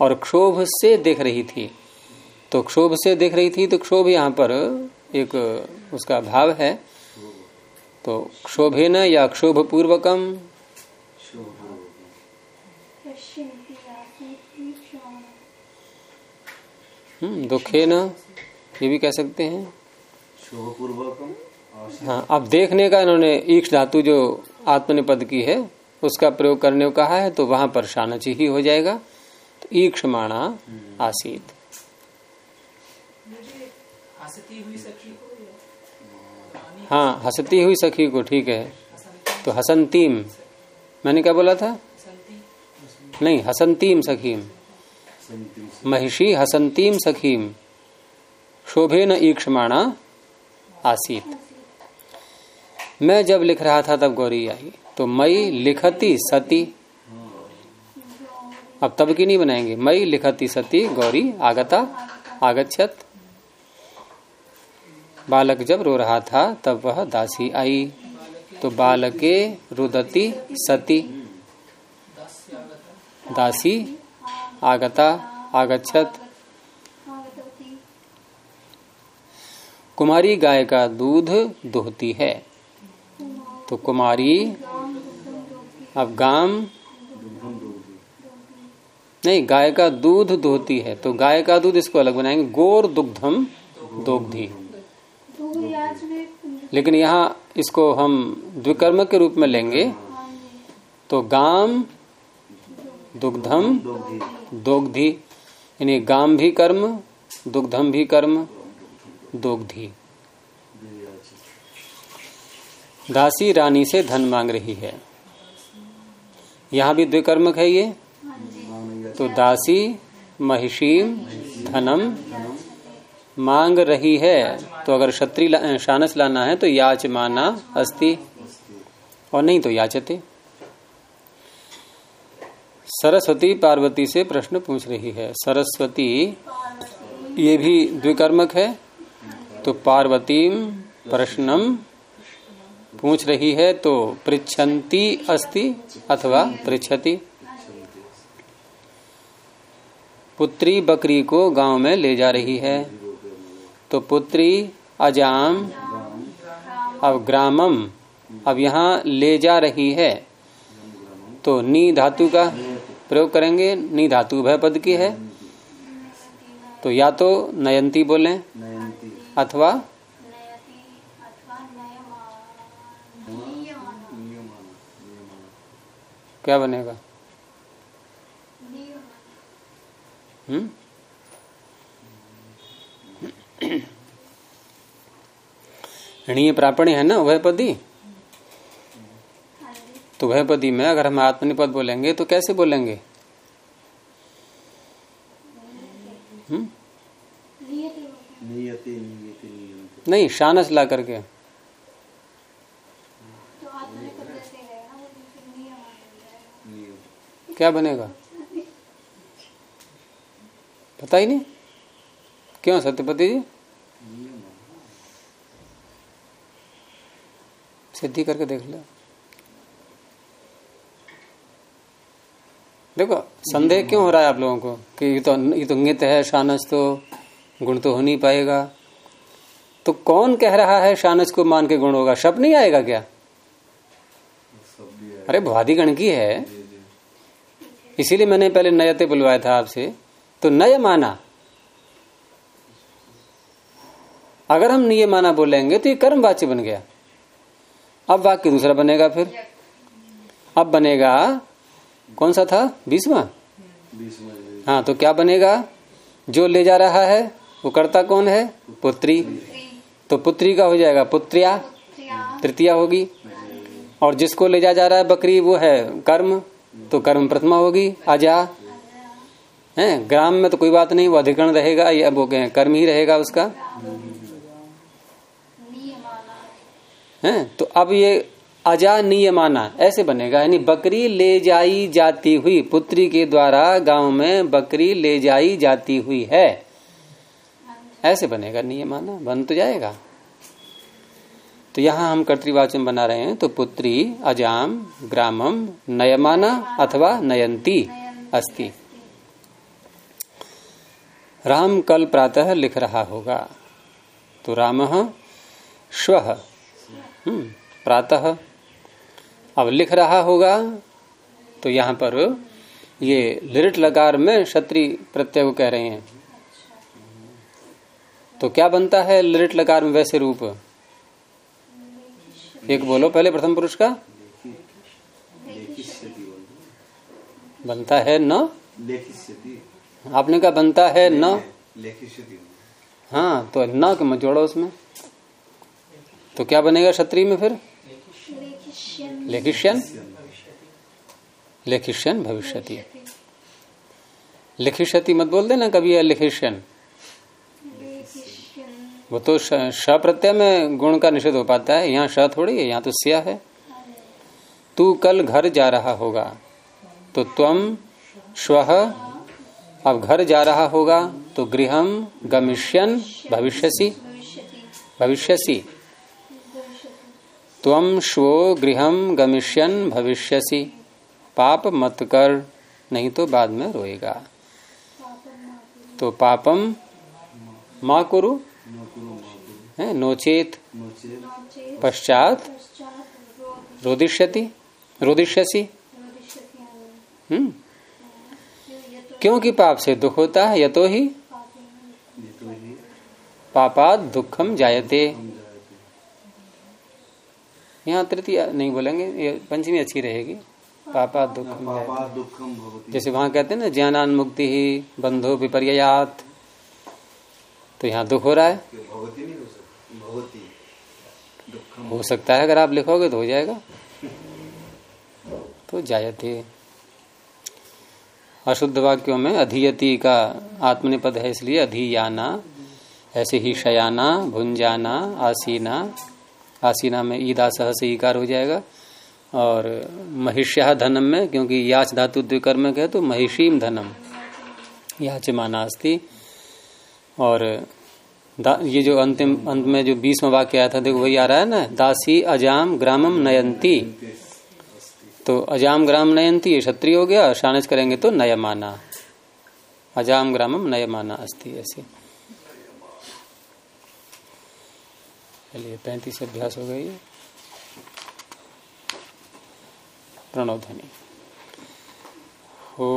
A: और क्षोभ से देख रही थी। तो क्षोभ से देख रही थी तो क्षोभ यहाँ पर एक उसका भाव है। तो क्षोभे न या क्षोभ पूर्वकम
C: पश्यन्ति आसीत् श्रवणम्।
A: हम्म, दुखे न ये भी कह सकते हैं। हाँ अब देखने का इन्होंने ईक्ष धातु जो आत्मनिपद की है उसका प्रयोग करने को कहा है तो वहाँ पर शानच ही हो जाएगा। तो ईक्षमाणा आसीत।
D: मुझे हंसती हुई सखी को
A: हाँ हंसती हुई सखी को ठीक है। तो हसंतीम मैंने क्या बोला था? नहीं हसंतीम सखीम। महिषी हसंतीम सखीम शोभे न ईक्षमाणा आसीत। मैं जब लिख रहा था तब गौरी आई तो मई लिखती सती। अब तब की नहीं बनाएँगे। मई लिखती सती, गौरी, आगता, आगच्छत। बालक जब रो रहा था, तब वह दासी आई तो बालके रुदती सती। दासी आगता, आगच्छत। कुमारी गाय का दूध दोहती है। तो कुमारी, अब गाम। नहीं, गाय का दूध दोहती है। तो गाय का दूध इसको अलग बनाएँगे। गोर दुग्धम दोग्धी। लेकिन यहाँ इसको हम द्विकर्म के रूप में लेंगे। तो गाम दुग्धम दोग्धी। यानी गाम भी कर्म दुग्धम भी कर्म दोग्धी। दासी रानी से धन मांग रही है। यहाँ भी द्विकर्मक है ये। तो दासी महिषीम धनम मांग रही है। तो अगर क्षत्रि ला, शानस लाना है तो याच माना अस्ति। और नहीं तो याचते। सरस्वती पार्वती से प्रश्न पूछ रही है। सरस्वती, ये भी द्विकर्मक है तो पार्वती प्रश्नम पूछ रही है तो पृछंती अस्ति अथवा पृछति? पुत्री बकरी को गाँव में ले जा रही है तो पुत्री अजाम, अब ग्रामम, अब यहाँ ले जा रही है तो नी धातु का प्रयोग करेंगे नी धातु भय पद की है। तो या तो नयंती बोलें
B: नयंती।
A: अथवा क्या बनेगा? हम्म। ऋणीय प्रापणी है ना उभयपदी? तो उभयपदी में अगर हम आत्मनिपद बोलेंगे तो कैसे बोलेंगे? हम्म? नहीं शानस ला करके।
C: तो
A: क्या बनेगा? पता ही नहीं। क्यों सत्यपति जी? सिद्धि करके देख लो। देखो, संदेह क्यों हो रहा है आप लोगों को कि ये तो ये तो नित है, शानस तो गुण तो हो नहीं पाएगा? तो कौन कह रहा है शानस को मान के गुण होगा? शब्द नहीं आएगा क्या? अरे भवादी गण की है। इसीलिए मैंने पहले नयते बुलवाया था आपसे। तो नय माना। अगर हम निय माना बोलेंगे तो ये कर्म वाच्य बन गया। अब वाक्य दूसरा बनेगा फिर। अब बनेगा कौन सा था? बीसवा? हाँ तो क्या बनेगा? जो ले जा रहा है, वो करता कौन है? पुत्री। तो पुत्री का हो जाएगा पुत्रिया। तृतीया होगी। और जिसको ले जा जा रहा है बकरी, वो है कर्म। तो कर्म प्रथमा होगी। अजा। है? ग्राम में तो कोई बात नहीं, वो अधिकरण रहेगा। या वो कर्म ही रहेगा उसका। है? तो अब ये अजा नियमाना ऐसे बनेगा यानी बकरी ले जाई जाती हुई पुत्री के द्वारा गाँव में बकरी ले जाई जाती हुई है। ऐसे बनेगा नियमाना बन तो जाएगा। तो यहाँ हम कर्तृवाचन बना रहे हैं तो पुत्री अजाम ग्रामम नयमाना अथवा नयंती अस्ति। राम कल प्रातः लिख रहा होगा। तो राम श्व। हम्म, प्रातः। अब लिख रहा होगा तो यहाँ पर ये लिरिट लकार में क्षत्रि प्रत्यय कह रहे हैं। तो क्या बनता है लिरिट लकार में वैसे रूप? एक बोलो, पहले प्रथम पुरुष का। बनता है न? आपने कहा बनता है न? हाँ तो न जोड़ो उसमें। तो क्या बनेगा क्षत्रिय में फिर?
C: लेखिष्यन
A: लेखिष्यन भविष्यति लिखिष्यति मत बोल देना कभी है लिखिष्यन वो तो श प्रत्यय में गुण का निषेध हो पाता है यहाँ श थोड़ी है यहाँ तो स्या है तू कल घर जा रहा होगा तो त्वम श्व अब घर जा रहा होगा तो गृहम गमिष्यन भविष्यसि भविष्यसि त्वम श्वो गृहम गमिष्यन भविष्यसि। पाप मत कर, नहीं तो बाद में रोएगा। तो पापम माँ कुरु? है, नोचेत।
B: नोचे
A: पश्चात रोदिष्यति? रोदिष्यसि? हम्म। क्योंकि पाप से दुख होता है, यतो ही। पापात दुखम जायते। यहाँ तृतीय नहीं बोलेंगे ये पंचमी अच्छी रहेगी। दुखम
B: पापा दुखम
A: जैसे वहाँ कहते हैं ना ज्ञानान मुक्ति ही बंधो विपर्यात। तो यहाँ दुख हो रहा है?
B: भगवती नहीं हो सकती
A: हो सकता है अगर आप लिखोगे तो हो जाएगा। तो जायते। अशुद्ध वाक्यों में अधियति का आत्मनिपद है इसलिए अधियाना ऐसे ही शयाना भुंजाना आसीना। आसीना में ईदा सह से ईकार हो जाएगा। और महिष्या धनम में, क्योंकि याच धातु द्विकर्म है तो महिषीम धनम। याचमाना अस्ति और ये जो अंतिम, अंत में जो बीसवा वाक्य आया था, देखो वही आ रहा है ना? दासी अजाम ग्रामम नयंती। तो अजाम ग्राम नयंती, ये क्षत्रिय हो गया शानच करेंगे तो नयमाना। अजाम ग्रामम नयमाना अस्ति, ऐसे। चलिए पैंतीस अभ्यास हो गई। प्रणव ध्वनि। हो